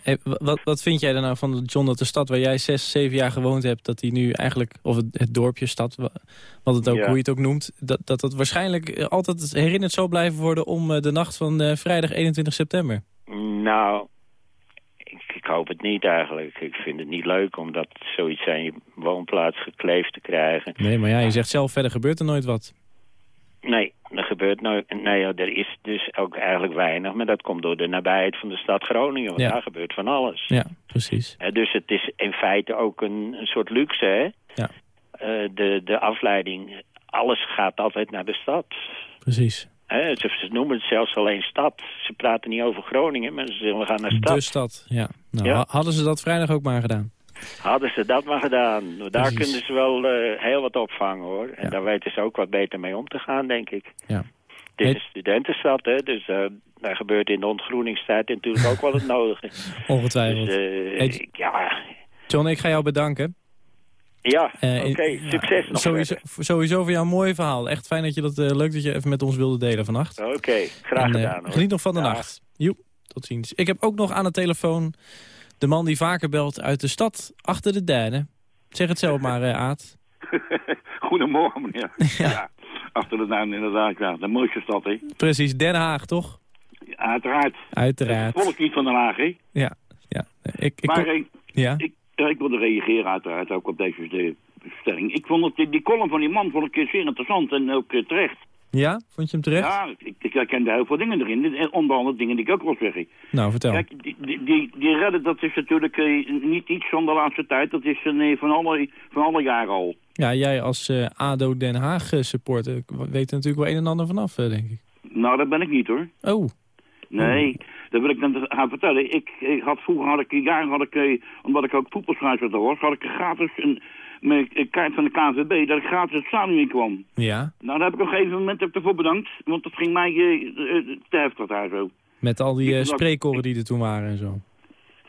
Hey, wat, wat vind jij er nou van John dat de stad waar jij zes, zeven jaar gewoond hebt... dat die nu eigenlijk, of het, het dorpje, stad, wa- wat het ook, Ja. hoe je het ook noemt... dat dat, dat waarschijnlijk eh, altijd herinnerd zal blijven worden... om eh, de nacht van eh, vrijdag 21 september? Nou, ik, ik hoop het niet eigenlijk. Ik vind het niet leuk om dat zoiets aan je woonplaats gekleefd te krijgen. Nee, maar ja, je zegt zelf, verder gebeurt er nooit wat. Nee, er gebeurt nooit. Nee, er is dus ook eigenlijk weinig. Maar dat komt door de nabijheid van de stad Groningen. Want Ja. daar gebeurt van alles. Ja, precies. Eh, dus het is in feite ook een, een soort luxe, hè? Ja. Eh, de, de afleiding, alles gaat altijd naar de stad. Precies. Hè, ze, ze noemen het zelfs alleen stad. Ze praten niet over Groningen, maar ze zeggen we gaan naar stad. De stad, ja. Nou, Ja. ha- Hadden ze dat vrijdag ook maar gedaan? Hadden ze dat maar gedaan. Daar Precies. kunnen ze wel eh, heel wat opvangen, hoor. En Ja. daar weten ze ook wat beter mee om te gaan, denk ik. Ja. Het is een studentenstad, hè. Dus eh, daar gebeurt in de ontgroeningstijd natuurlijk ook wel het nodige. Dus, Ongetwijfeld. eh, Hey- ik- ja, John, ik ga jou bedanken. ja Eh, oké. Succes nog Sowieso, verder. sowieso voor jou een mooi verhaal. Echt fijn dat je dat, eh, leuk dat je even met ons wilde delen vannacht. Oké, graag En, eh, gedaan, hoor. Geniet nog van de Dag. nacht. Joep, tot ziens. Ik heb ook nog aan de telefoon de man die vaker belt uit de stad achter de duinen. Zeg het zelf maar, eh, Aad. Goedemorgen, meneer. ja. Achter de duin inderdaad, ja. De mooiste stad, hè. Precies, Den Haag, toch? Uiteraard. Uiteraard. Het volk niet van Den Haag, hè. Ja, ja. Ik, ik, maar eh, ja? ik, ja, ik wilde reageren uiteraard ook op deze de- stelling. Ik vond het, die, column van die man vond ik eh, zeer interessant en ook eh, terecht. Ja, vond je hem terecht? Ja, ik, ik herkende heel veel dingen erin. Onder andere dingen die ik ook wil zeggen. Nou, vertel. Kijk, die, die, die, redden, dat is natuurlijk eh, niet iets van de laatste tijd. Dat is eh, van, alle, van alle jaren al. Ja, jij als eh, ADO Den Haag supporter weet er natuurlijk wel een en ander vanaf, denk ik. Nou, dat ben ik niet hoor. Oh, Nee, dat wil ik dan gaan vertellen. Ik, ik had vroeger, had ik, jaren had ik, omdat ik ook voetbalscheidsrechter was, had ik gratis een, mijn kaart van de KNVB, dat ik gratis het stadion in kwam. ja. Nou, daar heb ik op een gegeven moment heb ik ervoor bedankt, want dat ging mij eh, te heftig daar zo. Met al die Ik- spreekkoren die er toen waren en zo.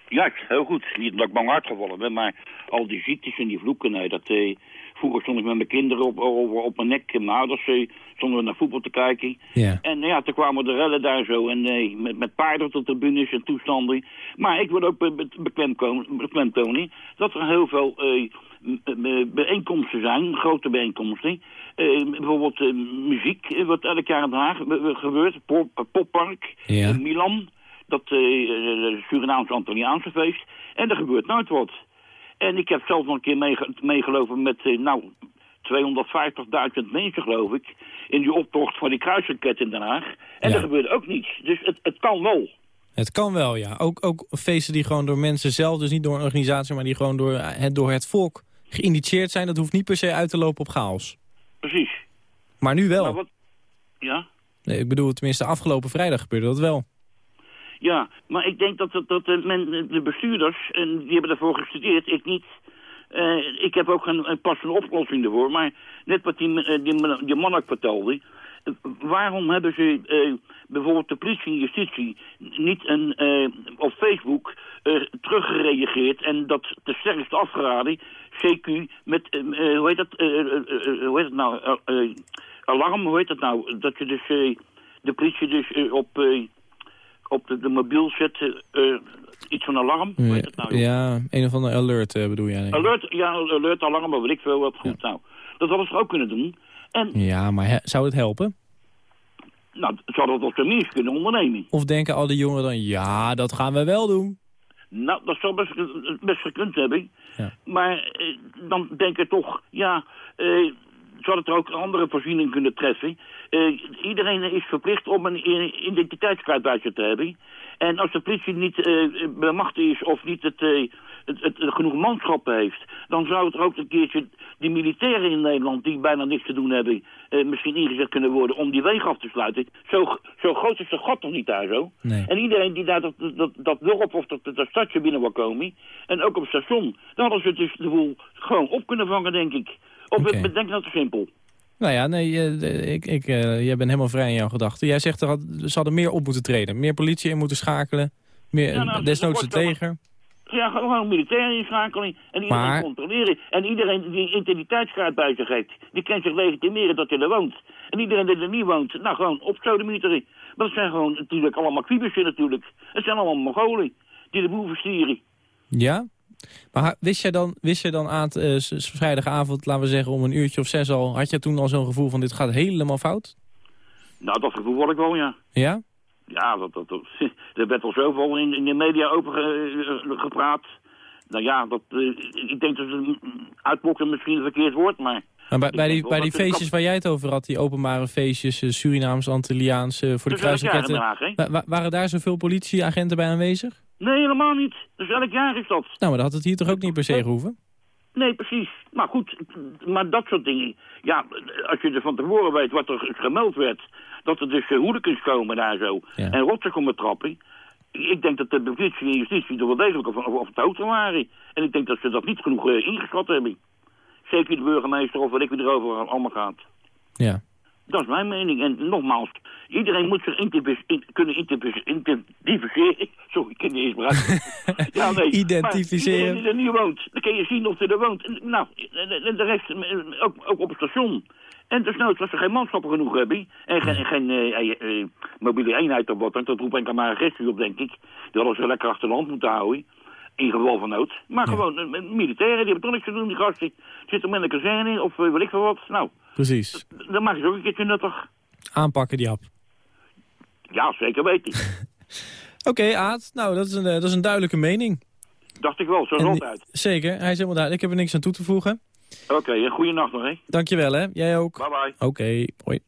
Ja, heel goed. Niet dat ik bang hard gevallen ben, maar al die ziektes en die vloeken, nee, dat... Eh, vroeger stond ik met mijn kinderen op, op, op mijn nek, en mijn ouders stonden we naar voetbal te kijken. Ja. En nou ja, toen kwamen de rellen daar zo en eh, met, met paarden op de tribunes en toestanden. Maar ik wil ook be- be- beklemtonen dat er heel veel eh, bijeenkomsten zijn, grote bijeenkomsten. Eh, bijvoorbeeld eh, muziek, eh, wat elk jaar in Den Haag gebeurt. Pop, poppark, Ja. in Milan, dat Surinaams-Antilliaanse feest. En er gebeurt nooit wat. En ik heb zelf nog een keer meege- meegelopen met, nou, 250.000 mensen, geloof ik, in die optocht van die kruisraket in Den Haag. En Ja. er gebeurde ook niets. Dus het, het kan wel. Het kan wel, ja. Ook, ook feesten die gewoon door mensen zelf, dus niet door een organisatie... maar die gewoon door het, door het volk geïnitieerd zijn. Dat hoeft niet per se uit te lopen op chaos. Precies. Maar nu wel. Maar wat... Ja? Nee, ik bedoel, tenminste afgelopen vrijdag gebeurde dat wel. Ja, maar ik denk dat, dat, dat de, men, de bestuurders, en die hebben daarvoor gestudeerd, ik niet. Eh, ik heb ook een, een passende oplossing ervoor, maar net wat die, eh, die, die man ook vertelde. Waarom hebben ze eh, bijvoorbeeld de politie en justitie niet een, eh, op Facebook eh, teruggereageerd en dat de sterkste afgeraden, CQ, met, hoe heet dat, hoe heet het nou, alarm, hoe heet dat nou, dat je dus de politie dus op... op de, de mobiel zet eh, iets van alarm. Hoe heet het nou? joh? ja, een of ander alert bedoel jij. Alert, ja, alert, alarm, maar weet ik veel wat goed. Nou, dat hadden ze ook kunnen doen. En Ja, maar he- zou het helpen? nou, hadden dat op zijn minst kunnen ondernemen. Of denken al die jongeren dan, ja, dat gaan we wel doen? Nou, dat zou best, best gekund hebben. Ja. Maar eh, dan denk ik toch, ja, eh, ze hadden er ook andere voorzieningen kunnen treffen. Eh, iedereen is verplicht om een identiteitskaart bij zich te hebben. En als de politie niet eh bemachtigd is of niet het, eh, het, het, het genoeg manschappen heeft... dan zou het er ook een keertje die militairen in Nederland... die bijna niks te doen hebben, eh, misschien ingezet kunnen worden... om die wegen af te sluiten. Zo, zo groot is de gat toch niet daar zo? Nee. En iedereen die daar dat, dat, dat dorp of dat, dat stadje binnen wil komen... en ook op het station... dan hadden ze dus de boel gewoon op kunnen vangen, denk ik. Of Oké. ik denk dat te simpel. Nou ja, nee, eh, ik, ik, eh, jij bent helemaal vrij in jouw gedachten. Jij zegt, er had, ze hadden meer op moeten treden. Meer politie in moeten schakelen. Meer, Ja, nou, desnoods wordt leger. Ja, gewoon militaire inschakeling. En iedereen Maar- controleren. En iedereen die een identiteitskaart bij zich heeft, die kan zich legitimeren dat hij er woont. En iedereen die er niet woont, nou gewoon op sodemieteren. Maar dat zijn gewoon natuurlijk allemaal kwiebusje natuurlijk. Het zijn allemaal Mongolen. die de boel verstieren. Ja? Maar wist jij dan, wist jij dan aan het, eh, vrijdagavond, laten we zeggen om een uurtje of zes al... had je toen al zo'n gevoel van dit gaat helemaal fout? Nou, dat gevoel had ik wel, ja. Ja? Ja, dat, dat, dat, er werd al zoveel in, in de media over ge- eh, gepraat. Nou ja, dat, eh, ik denk dat het uitbokken misschien een verkeerd woord, maar... Maar bij, bij die, bij die feestjes waar jij het over had, die openbare feestjes... eh, Surinaams, Antilliaans, voor de. Haag, wa- wa- waren daar zoveel politieagenten bij aanwezig? Nee, helemaal niet. Dus elk jaar is dat. Nou, maar dan had het hier toch ook niet per se gehoeven? Nee, precies. Maar goed, maar dat soort dingen. Ja, als je er van tevoren weet wat er gemeld werd... dat er dus uh, hooligans komen daar zo... Ja. en rotsen komen trappen... Ik denk dat de politie en justitie er wel degelijk op, op, op de waren. En ik denk dat ze dat niet genoeg eh, ingeschat hebben. Zeker de burgemeester of wat ik wie erover allemaal gaat. Ja. Dat is mijn mening. En nogmaals, iedereen moet zich in- kunnen identificeren. Sorry, ik ken niet eens uit. ja, nee. Identificeren. Maar die er nu woont, dan kun je zien of hij er woont. En, Nou, en- de rest eh, ook, ook op het station. En desnoods, als ze geen manschappen genoeg hebben... en geen, en geen eh, eh, eh, mobiele eenheid of wat, dan, dat roept enkel maar agressie op, denk ik. Die hadden ze lekker achter de hand moeten houden. In geval van nood. Maar gewoon, militairen, die hebben toch niks te doen, die gasten. Zitten met een kazerne of weet ik veel wat. Nou, Precies. dan maak je ze ook een keertje nuttig. Aanpakken die hap. Ja, zeker weten. Oké, Aad. Nou, dat is, een, dat is een duidelijke mening. Dacht ik wel, zo rot uit. Zeker, hij is helemaal duidelijk. Ik heb er niks aan toe te voegen. Oké, een goede nacht nog, hè. Dankjewel, hè. Jij ook. Bye bye. Oké, hoi.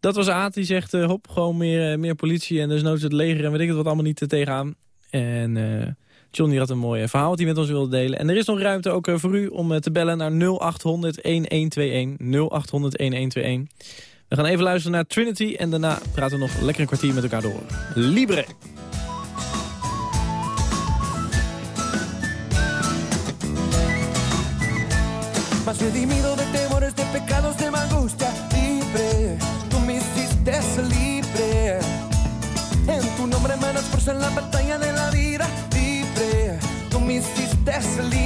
Dat was Aad, die zegt, eh, hop, gewoon meer, eh, meer politie en dus nooit het leger en weet ik het wat allemaal niet eh, tegenaan. En John die had een mooi verhaal wat hij met ons wilde delen. En er is nog ruimte ook voor u om te bellen naar 0800 1121. 0800 1121. We gaan even luisteren naar Trinity en daarna praten we nog lekker een kwartier met elkaar door. Libre. De temores, de pecados, de angustia, libre. Tú me hiciste libre. En tu nombre das fuerza en la batalla de la vida, libre. Tú me hiciste libre.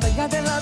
pega de la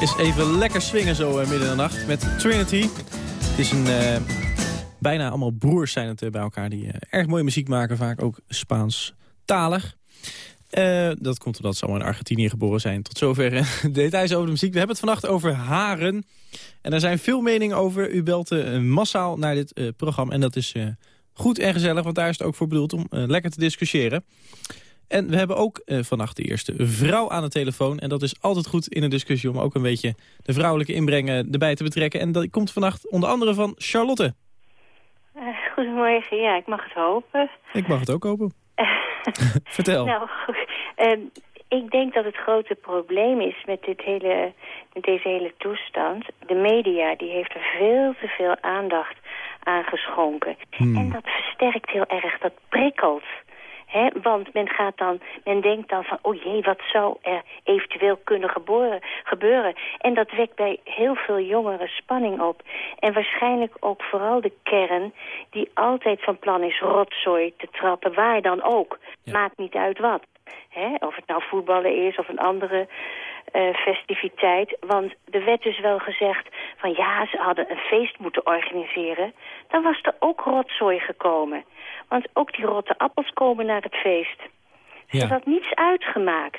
is even lekker swingen zo eh, midden in de nacht met Trinity. Het is een... eh, bijna allemaal broers zijn het eh, bij elkaar die erg mooie muziek maken. Vaak ook Spaans-talig. Dat komt omdat ze allemaal in Argentinië geboren zijn. Tot zover de details over de muziek. We hebben het vannacht over haren. En er zijn veel meningen over. U belt massaal naar dit programma. En dat is goed en gezellig, want daar is het ook voor bedoeld om lekker te discussiëren. En we hebben ook eh, vannacht de eerste vrouw aan de telefoon. En dat is altijd goed in een discussie om ook een beetje de vrouwelijke inbreng eh, erbij te betrekken. En dat komt vannacht onder andere van Charlotte. Eh, goedemorgen, ja, ik mag het hopen. Ik mag het ook hopen. Vertel. Nou. Ehm, ik denk dat het grote probleem is met, dit hele, met deze hele toestand. De media die heeft er veel te veel aandacht aan geschonken. Hmm. En dat versterkt heel erg, dat prikkelt. Want men gaat dan, men denkt dan van, oh jee, wat zou er eventueel kunnen geboren, gebeuren? En dat wekt bij heel veel jongeren spanning op. En waarschijnlijk ook vooral de kern die altijd van plan is rotzooi te trappen, waar dan ook. Maakt niet uit wat. Of het nou voetballen is of een andere eh, festiviteit. Want er werd dus wel gezegd van ja, ze hadden een feest moeten organiseren. Dan was er ook rotzooi gekomen. Want ook die rotte appels komen naar het feest. Ze Ja. had niets uitgemaakt.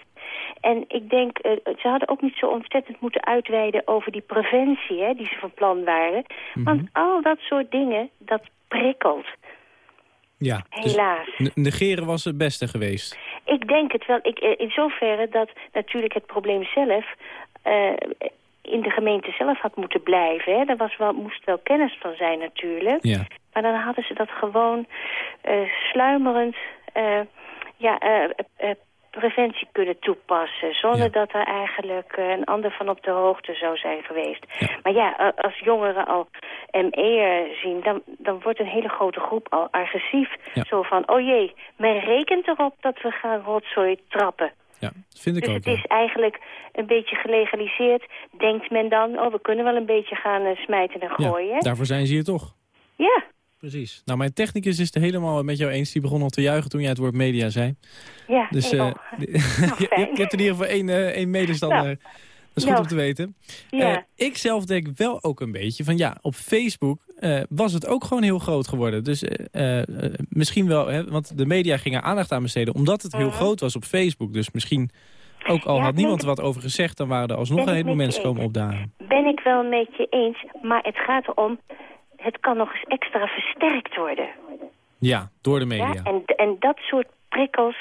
En ik denk, eh, ze hadden ook niet zo ontzettend moeten uitweiden over die preventie hè, die ze van plan waren. Want al dat soort dingen, dat prikkelt. Ja, dus Helaas. ne- negeren was het beste geweest. Ik denk het wel. Ik, eh, in zoverre dat natuurlijk het probleem zelf eh, in de gemeente zelf had moeten blijven. Hè. Daar was wel, moest wel kennis van zijn natuurlijk. Ja. Maar dan hadden ze dat gewoon eh, sluimerend eh, ja, eh, preventie kunnen toepassen. Zonder dat er eigenlijk een ander van op de hoogte zou zijn geweest. Maar ja, als jongeren al ME zien, dan, dan wordt een hele grote groep al agressief. Zo van, oh jee, men rekent erop dat we gaan rotzooi trappen. Ja, dat vind ik Dus ook. het is eigenlijk een beetje gelegaliseerd. Denkt men dan, oh, we kunnen wel een beetje gaan smijten en Ja, gooien. daarvoor zijn ze hier toch. Ja, Precies. Nou, mijn technicus is het helemaal met jou eens. Die begon al te juichen toen jij het woord media zei. ja. Dus nee, eh, oh. je, je hebt in ieder geval één, eh, één medestander. Nou, dat is goed nou, om te weten. ja. Eh, ik zelf denk wel ook een beetje van ja, op Facebook eh, was het ook gewoon heel groot geworden. Dus misschien wel, hè, want de media gingen aandacht aan besteden omdat het heel Mhm. groot was op Facebook. Dus misschien ook al Ja, had niemand er wat over gezegd, dan waren er alsnog ben een ik heleboel mensen komen opdagen. Ben ik wel met je eens, maar het gaat erom... het kan nog eens extra versterkt worden. Ja, door de media. Ja? En, en dat soort prikkels,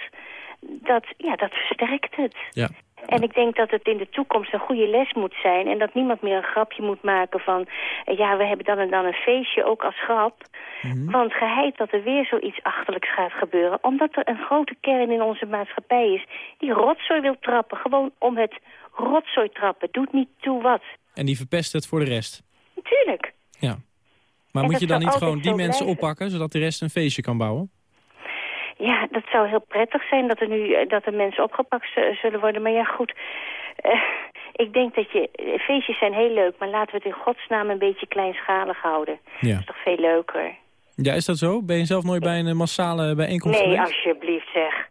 dat, ja, dat versterkt het. Ja. En ik denk dat het in de toekomst een goede les moet zijn... en dat niemand meer een grapje moet maken van... eh, ja, we hebben dan en dan een feestje, ook als grap. Mhm. Want geheid dat er weer zoiets achterlijks gaat gebeuren... omdat er een grote kern in onze maatschappij is... die rotzooi wil trappen, gewoon om het rotzooi trappen. Doet niet toe wat. En die verpest het voor de rest. Natuurlijk. Ja. Maar En moet je dan niet gewoon die mensen blijven. oppakken, zodat de rest een feestje kan bouwen? Ja, dat zou heel prettig zijn dat er nu eh, dat er mensen opgepakt zullen worden. Maar ja, goed. eh, ik denk dat je... eh, Feestjes zijn heel leuk, maar laten we het in godsnaam een beetje kleinschalig houden. Ja. Dat is toch veel leuker? Ja, is dat zo? Ben je zelf nooit bij een massale bijeenkomst Nee, geweest? alsjeblieft zeg.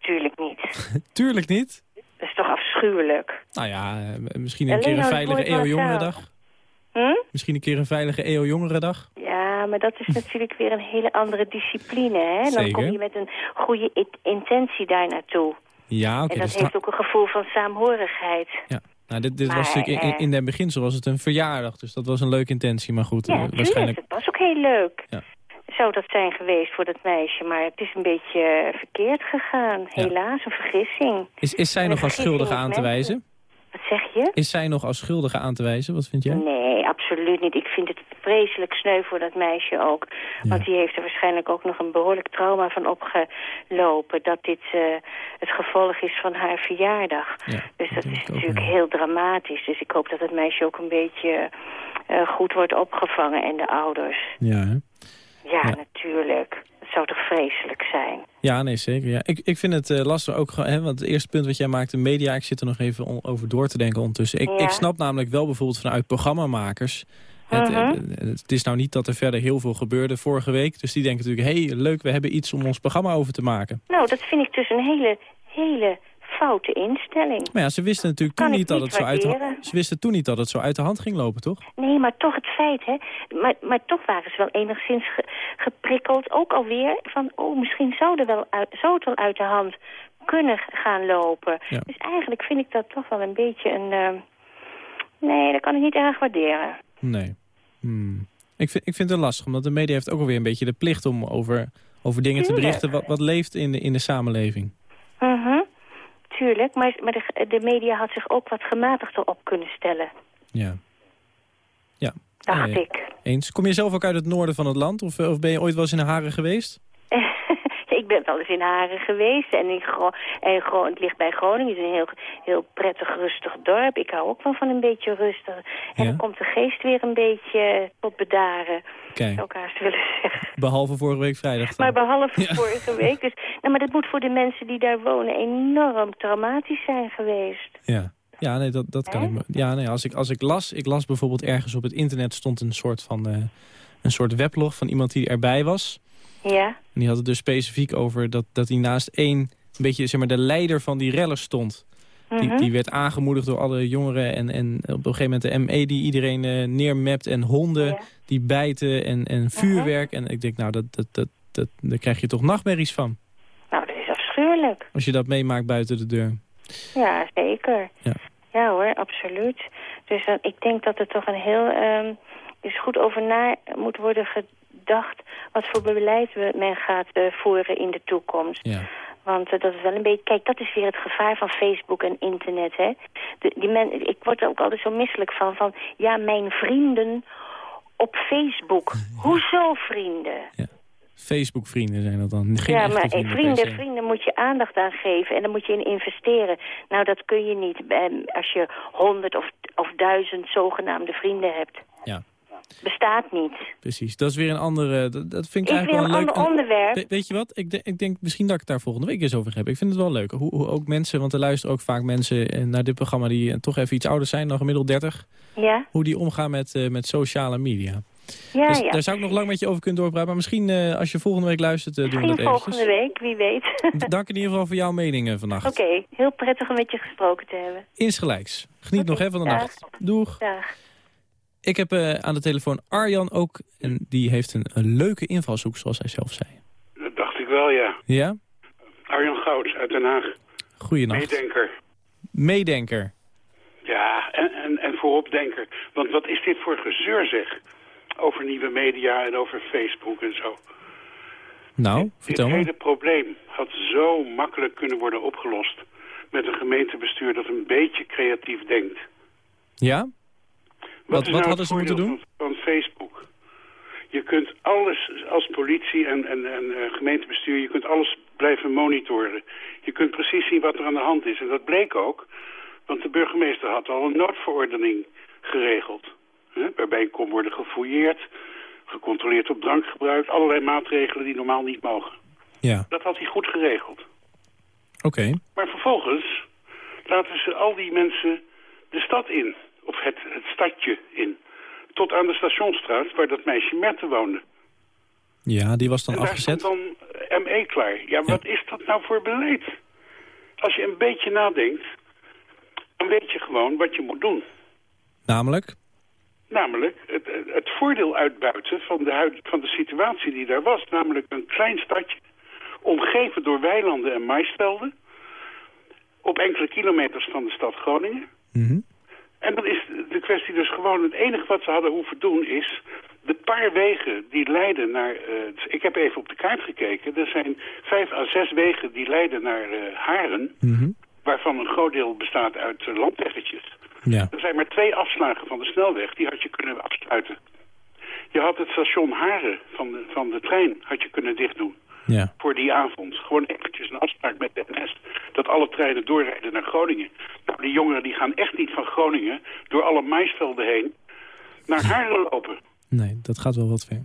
Tuurlijk niet. Tuurlijk niet. Dat is toch afschuwelijk. Nou ja, misschien een Alleen keer een als veilige. EO-jongerendag. Hm? Misschien een keer een veilige EO-jongerendag. Ja, maar dat is natuurlijk weer een hele andere discipline, hè? Dan Zeker. kom je met een goede intentie daar naartoe. Ja, oké. en dat dus heeft ook een gevoel van saamhorigheid. ja. nou, dit, dit was natuurlijk in, in, eh, in den beginsel was het een verjaardag. Dus dat was een leuke intentie. Maar goed, Ja, eh, waarschijnlijk... Het was ook heel leuk. Ja. Zou dat zijn geweest voor dat meisje, maar het is een beetje eh, verkeerd gegaan. Helaas, een vergissing. Is, is zij nog als schuldige vergissing aan te wijzen? Wat zeg je? Is zij nog als schuldige aan te wijzen? Wat vind jij? Nee, absoluut niet. Ik vind het vreselijk sneu voor dat meisje ook. Want die heeft er waarschijnlijk ook nog een behoorlijk trauma van opgelopen... dat dit eh, het gevolg is van haar verjaardag. dus dat is natuurlijk heel dramatisch. Dus ik hoop dat het meisje ook een beetje eh, goed wordt opgevangen en de ouders. Ja, hè? Ja, Ja. natuurlijk. Het zou toch vreselijk zijn? Ja, nee, zeker. Ja. Ik, ik vind het eh, lastig ook, hè, want het eerste punt wat jij maakte, media, ik zit er nog even over door te denken ondertussen. Ik, Ja. ik snap namelijk wel bijvoorbeeld vanuit programmamakers, het, Mhm. eh, het is nou niet dat er verder heel veel gebeurde vorige week, dus die denken natuurlijk, hé, hey, leuk, we hebben iets om ons programma over te maken. Nou, dat vind ik dus een hele, hele foute instelling. Maar ja, ze wisten natuurlijk toen niet dat het zo uit de, ze wisten toen niet dat het zo uit de hand ging lopen, toch? Nee, maar toch het feit, hè. Maar, maar toch waren ze wel enigszins ge- geprikkeld. Ook alweer van, oh, misschien zou, er wel uit, zou het wel uit de hand kunnen gaan lopen. Ja. Dus eigenlijk vind ik dat toch wel een beetje een... eh, nee, dat kan ik niet erg waarderen. Nee. Hmm. Ik, vind, ik vind het lastig, omdat de media heeft ook alweer een beetje de plicht om over, over dingen te berichten wat, wat leeft in de, in de samenleving. Mhm. Tuurlijk, maar, maar de, de media had zich ook wat gematigder op kunnen stellen. Ja. Ja. Dacht ja. ik. Eens. Kom je zelf ook uit het noorden van het land? Of, eh, of ben je ooit wel eens in Haren geweest? ik ben wel eens in Haren geweest en, in Gro en Gro het ligt bij Groningen. Het is een heel, heel prettig, rustig dorp. Ik hou ook wel van een beetje rustig. En Ja? dan komt de geest weer een beetje tot bedaren. Kijk. Willen zeggen. Behalve vorige week vrijdag. dan. Maar behalve Ja. vorige week. Dus, nou, maar dat moet voor de mensen die daar wonen enorm traumatisch zijn geweest. Ja. Ja, nee, dat, dat kan ik. Ja, nee, als ik, als ik las, ik las bijvoorbeeld ergens op het internet stond een soort van eh, een soort weblog van iemand die erbij was. Ja? En die had het dus specifiek over dat, dat hij naast één, een beetje zeg maar de leider van die rellen stond. Die, Mhm. die werd aangemoedigd door alle jongeren en, en op een gegeven moment de ME die iedereen eh, neermapt en honden die bijten en, en vuurwerk. En ik denk, nou, dat, dat, dat, dat, daar krijg je toch nachtmerries van. Nou, dat is afschuwelijk. Als je dat meemaakt buiten de deur. Ja, zeker. Ja. Ja hoor, absoluut. Dus dan, ik denk dat er toch een heel... ehm is goed over na moet worden gedacht... wat voor beleid men gaat eh, voeren in de toekomst. Ja. Want eh, dat is wel een beetje... Kijk, dat is weer het gevaar van Facebook en internet, hè. De, die men, ik word er ook altijd zo misselijk van. Van, ja, mijn vrienden op Facebook. Hoezo vrienden? Facebook-vrienden zijn dat dan. Geen ja, maar eh, vrienden, vrienden, moet je aandacht aan geven. En dan moet je in investeren. Nou, dat kun je niet eh, als je honderd of, of duizend zogenaamde vrienden hebt. Bestaat niet. Precies, dat is weer een andere... Dat, dat vind ik eigenlijk wel een leuk. ander onderwerp. We- weet je wat? Ik, de- ik denk misschien dat ik het daar volgende week eens over heb. Ik vind het wel leuk. Hoe, hoe ook mensen, want er luisteren ook vaak mensen eh, naar dit programma... die eh, toch even iets ouder zijn, dan gemiddeld 30. Ja? Hoe die omgaan met, eh, met sociale media. Ja, dus ja. Daar zou ik nog lang met je over kunnen doorpraten. Maar misschien eh, als je volgende week luistert, eh, doen we dat volgende eventjes. week, wie weet. Dank in ieder geval voor jouw meningen vannacht. Oké, heel prettig om met je gesproken te hebben. Insgelijks. Geniet nog hè van de dag. nacht. Doeg. Dag. Ik heb eh, aan de telefoon Arjan ook. En die heeft een, een leuke invalshoek, zoals hij zelf zei. Dat dacht ik wel, ja. Ja? Arjan Gouds uit Den Haag. Goeienacht. Meedenker. Meedenker. Ja, en, en, en vooropdenker. Want wat is dit voor gezeur, zeg? Over nieuwe media en over Facebook en zo. Nou, Dit vertel me. hele probleem had zo makkelijk kunnen worden opgelost... met een gemeentebestuur dat een beetje creatief denkt. Ja? Wat, wat nou hadden het ze moeten doen? Van, van Facebook. Je kunt alles als politie en, en, en eh, gemeentebestuur, je kunt alles blijven monitoren. Je kunt precies zien wat er aan de hand is. En dat bleek ook, want de burgemeester had al een noodverordening geregeld. Hè, waarbij kon worden gefouilleerd, gecontroleerd op drankgebruik, allerlei maatregelen die normaal niet mogen. Ja, Dat had hij goed geregeld. oké. Maar vervolgens laten ze al die mensen de stad in. Of het, het stadje in. Tot aan de Stationsstraat, waar dat meisje Merte woonde. Ja, die was dan en afgezet. stond dan ME klaar. Ja, wat is dat nou voor beleid? Als je een beetje nadenkt, dan weet je gewoon wat je moet doen. Namelijk? Namelijk het, het voordeel uitbuiten van de, huid, van de situatie die daar was. Namelijk een klein stadje, omgeven door weilanden en maisvelden. Op enkele kilometers van de stad Groningen. Mhm. En dan is de kwestie dus gewoon... het enige wat ze hadden hoeven doen is... de paar wegen die leiden naar... eh, ik heb even op de kaart gekeken. Er zijn vijf à zes wegen die leiden naar eh, Haren... Mhm. waarvan een groot deel bestaat uit uh, landweggetjes. Ja. Er zijn maar twee afslagen van de snelweg. Die had je kunnen afsluiten. Je had het station Haren van de, van de trein had je kunnen dichtdoen. Ja. Voor die avond. Gewoon eventjes een afspraak met de NS. Dat alle treinen doorrijden naar Groningen. Nou, die jongeren die gaan echt niet van Groningen... door alle maisvelden heen... naar Haren lopen. Nee, dat gaat wel wat ver.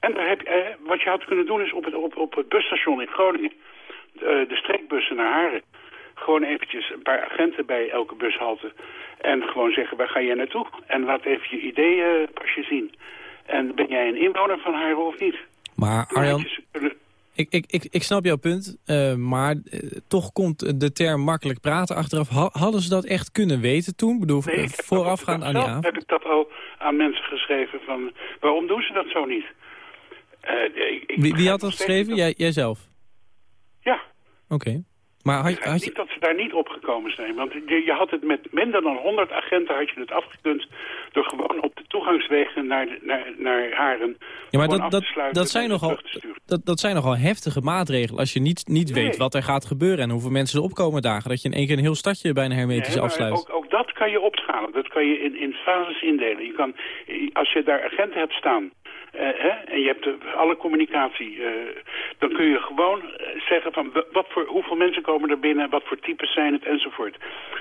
En daar heb eh, wat je had kunnen doen is op het, op, op het busstation in Groningen... eh, de streekbussen naar Haren... gewoon eventjes een paar agenten bij elke bushalte... en gewoon zeggen, waar ga jij naartoe? En laat even je ideeënpasje zien. En ben jij een inwoner van Haren of niet? Maar Arjan, kunnen- ik, ik, ik, ik snap jouw punt. eh, maar eh, toch komt de term makkelijk praten achteraf. Ha- hadden ze dat echt kunnen weten toen? Ik bedoel, Nee, ik heb voorafgaand aan die avond? heb ik dat al aan mensen geschreven van... waarom doen ze dat zo niet? Eh, ik- ik Wie, wie had dat geschreven? Jij, jijzelf? Ja. Oké. Maar had, je... niet dat ze daar niet opgekomen zijn. Want je, je had het met minder dan 100 agenten had je het afgekund... door gewoon op de toegangswegen naar, de- naar, naar Haren... Ja, maar dat, dat, dat, zijn nogal, dat, dat zijn nogal heftige maatregelen. Als je niet, niet Nee. weet wat er gaat gebeuren en hoeveel mensen er opkomen dagen. Dat je in één keer een heel stadje bijna hermetisch Nee, afsluit. ook, ook dat kan je opschalen. Dat kan je in, in fases indelen. Je kan, als je daar agenten hebt staan hè, en je hebt eh, alle communicatie, eh, dan kun je gewoon eh, zeggen van wa- wat voor, hoeveel mensen komen er binnen, wat voor types zijn het enzovoort.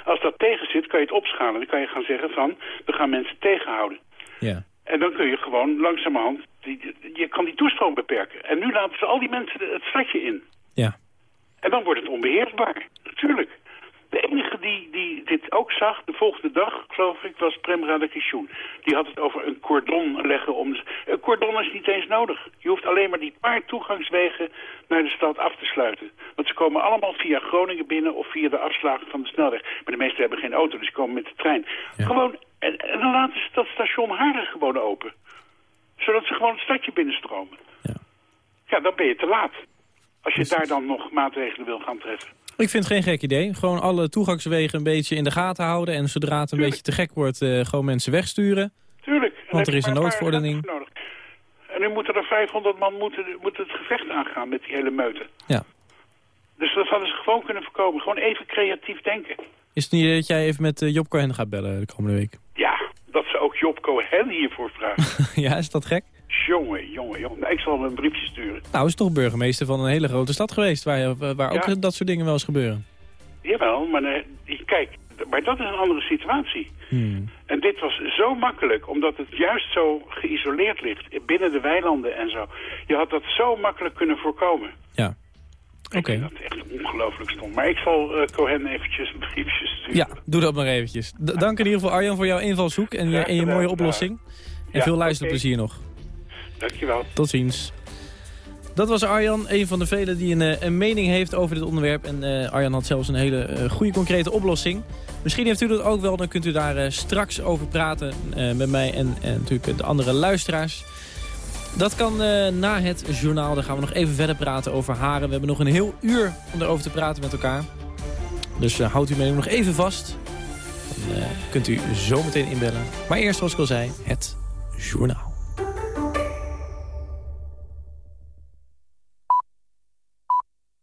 Als dat tegen zit, kan je het opschalen. Dan kan je gaan zeggen van we gaan mensen tegenhouden. Ja. En dan kun je gewoon langzamerhand, die, je kan die toestroom beperken. En nu laten ze al die mensen de- het stadje in. Ja. En dan wordt het onbeheersbaar, natuurlijk. De enige die, die dit ook zag, de volgende dag, geloof ik, was Prem Radakishun. Die had het over een cordon leggen om... de- Een cordon is niet eens nodig. Je hoeft alleen maar die paar toegangswegen naar de stad af te sluiten. Want ze komen allemaal via Groningen binnen of via de afslagen van de snelweg. Maar de meesten hebben geen auto, dus ze komen met de trein. Gewoon, en, en dan laten ze dat station Haarlem gewoon open. Zodat ze gewoon het stadje binnenstromen. Ja, dan ben je te laat. Als je daar dan nog maatregelen wil gaan treffen. Ik vind het geen gek idee. Gewoon alle toegangswegen een beetje in de gaten houden. En zodra het een beetje te gek wordt, eh, gewoon mensen wegsturen. Tuurlijk. Dan Want er is een noodverordening. En nu moeten er 500 man moeten, moeten het gevecht aangaan met die hele meute. Ja. Dus dat hadden ze gewoon kunnen voorkomen. Gewoon even creatief denken. Is het niet dat jij even met eh, Job Cohen gaat bellen de komende week? Ja, dat ze ook Job Cohen hiervoor vragen. ja, is dat gek? Jongen, jongen, jongen. Nou, ik zal hem een briefje sturen. Nou, is toch burgemeester van een hele grote stad geweest... waar, eh, waar ook Ja. dat soort dingen wel eens gebeuren. Jawel, maar eh, kijk, maar dat is een andere situatie. Hmm. En dit was zo makkelijk, omdat het juist zo geïsoleerd ligt, binnen de weilanden en zo. Je had dat zo makkelijk kunnen voorkomen. Ja. Oké. Dat is echt ongelooflijk stom. Maar ik zal eh, Cohen eventjes een briefje sturen. Ja, doe dat maar eventjes. D- dank in ieder geval Arjan voor jouw invalshoek en je, en je mooie oplossing. En Ja, veel luisterplezier nog. Dankjewel. Tot ziens. Dat was Arjan, een van de velen die een, eh, een mening heeft over dit onderwerp. En eh, Arjan had zelfs een hele eh, goede concrete oplossing. Misschien heeft u dat ook wel, dan kunt u daar straks over praten met mij en, en natuurlijk de andere luisteraars. Dat kan na het journaal. Dan gaan we nog even verder praten over haren. We hebben nog een heel uur om erover te praten met elkaar. Dus houdt u mee nog even vast. Dan kunt u zo meteen inbellen. Maar eerst, zoals ik al zei, het journaal.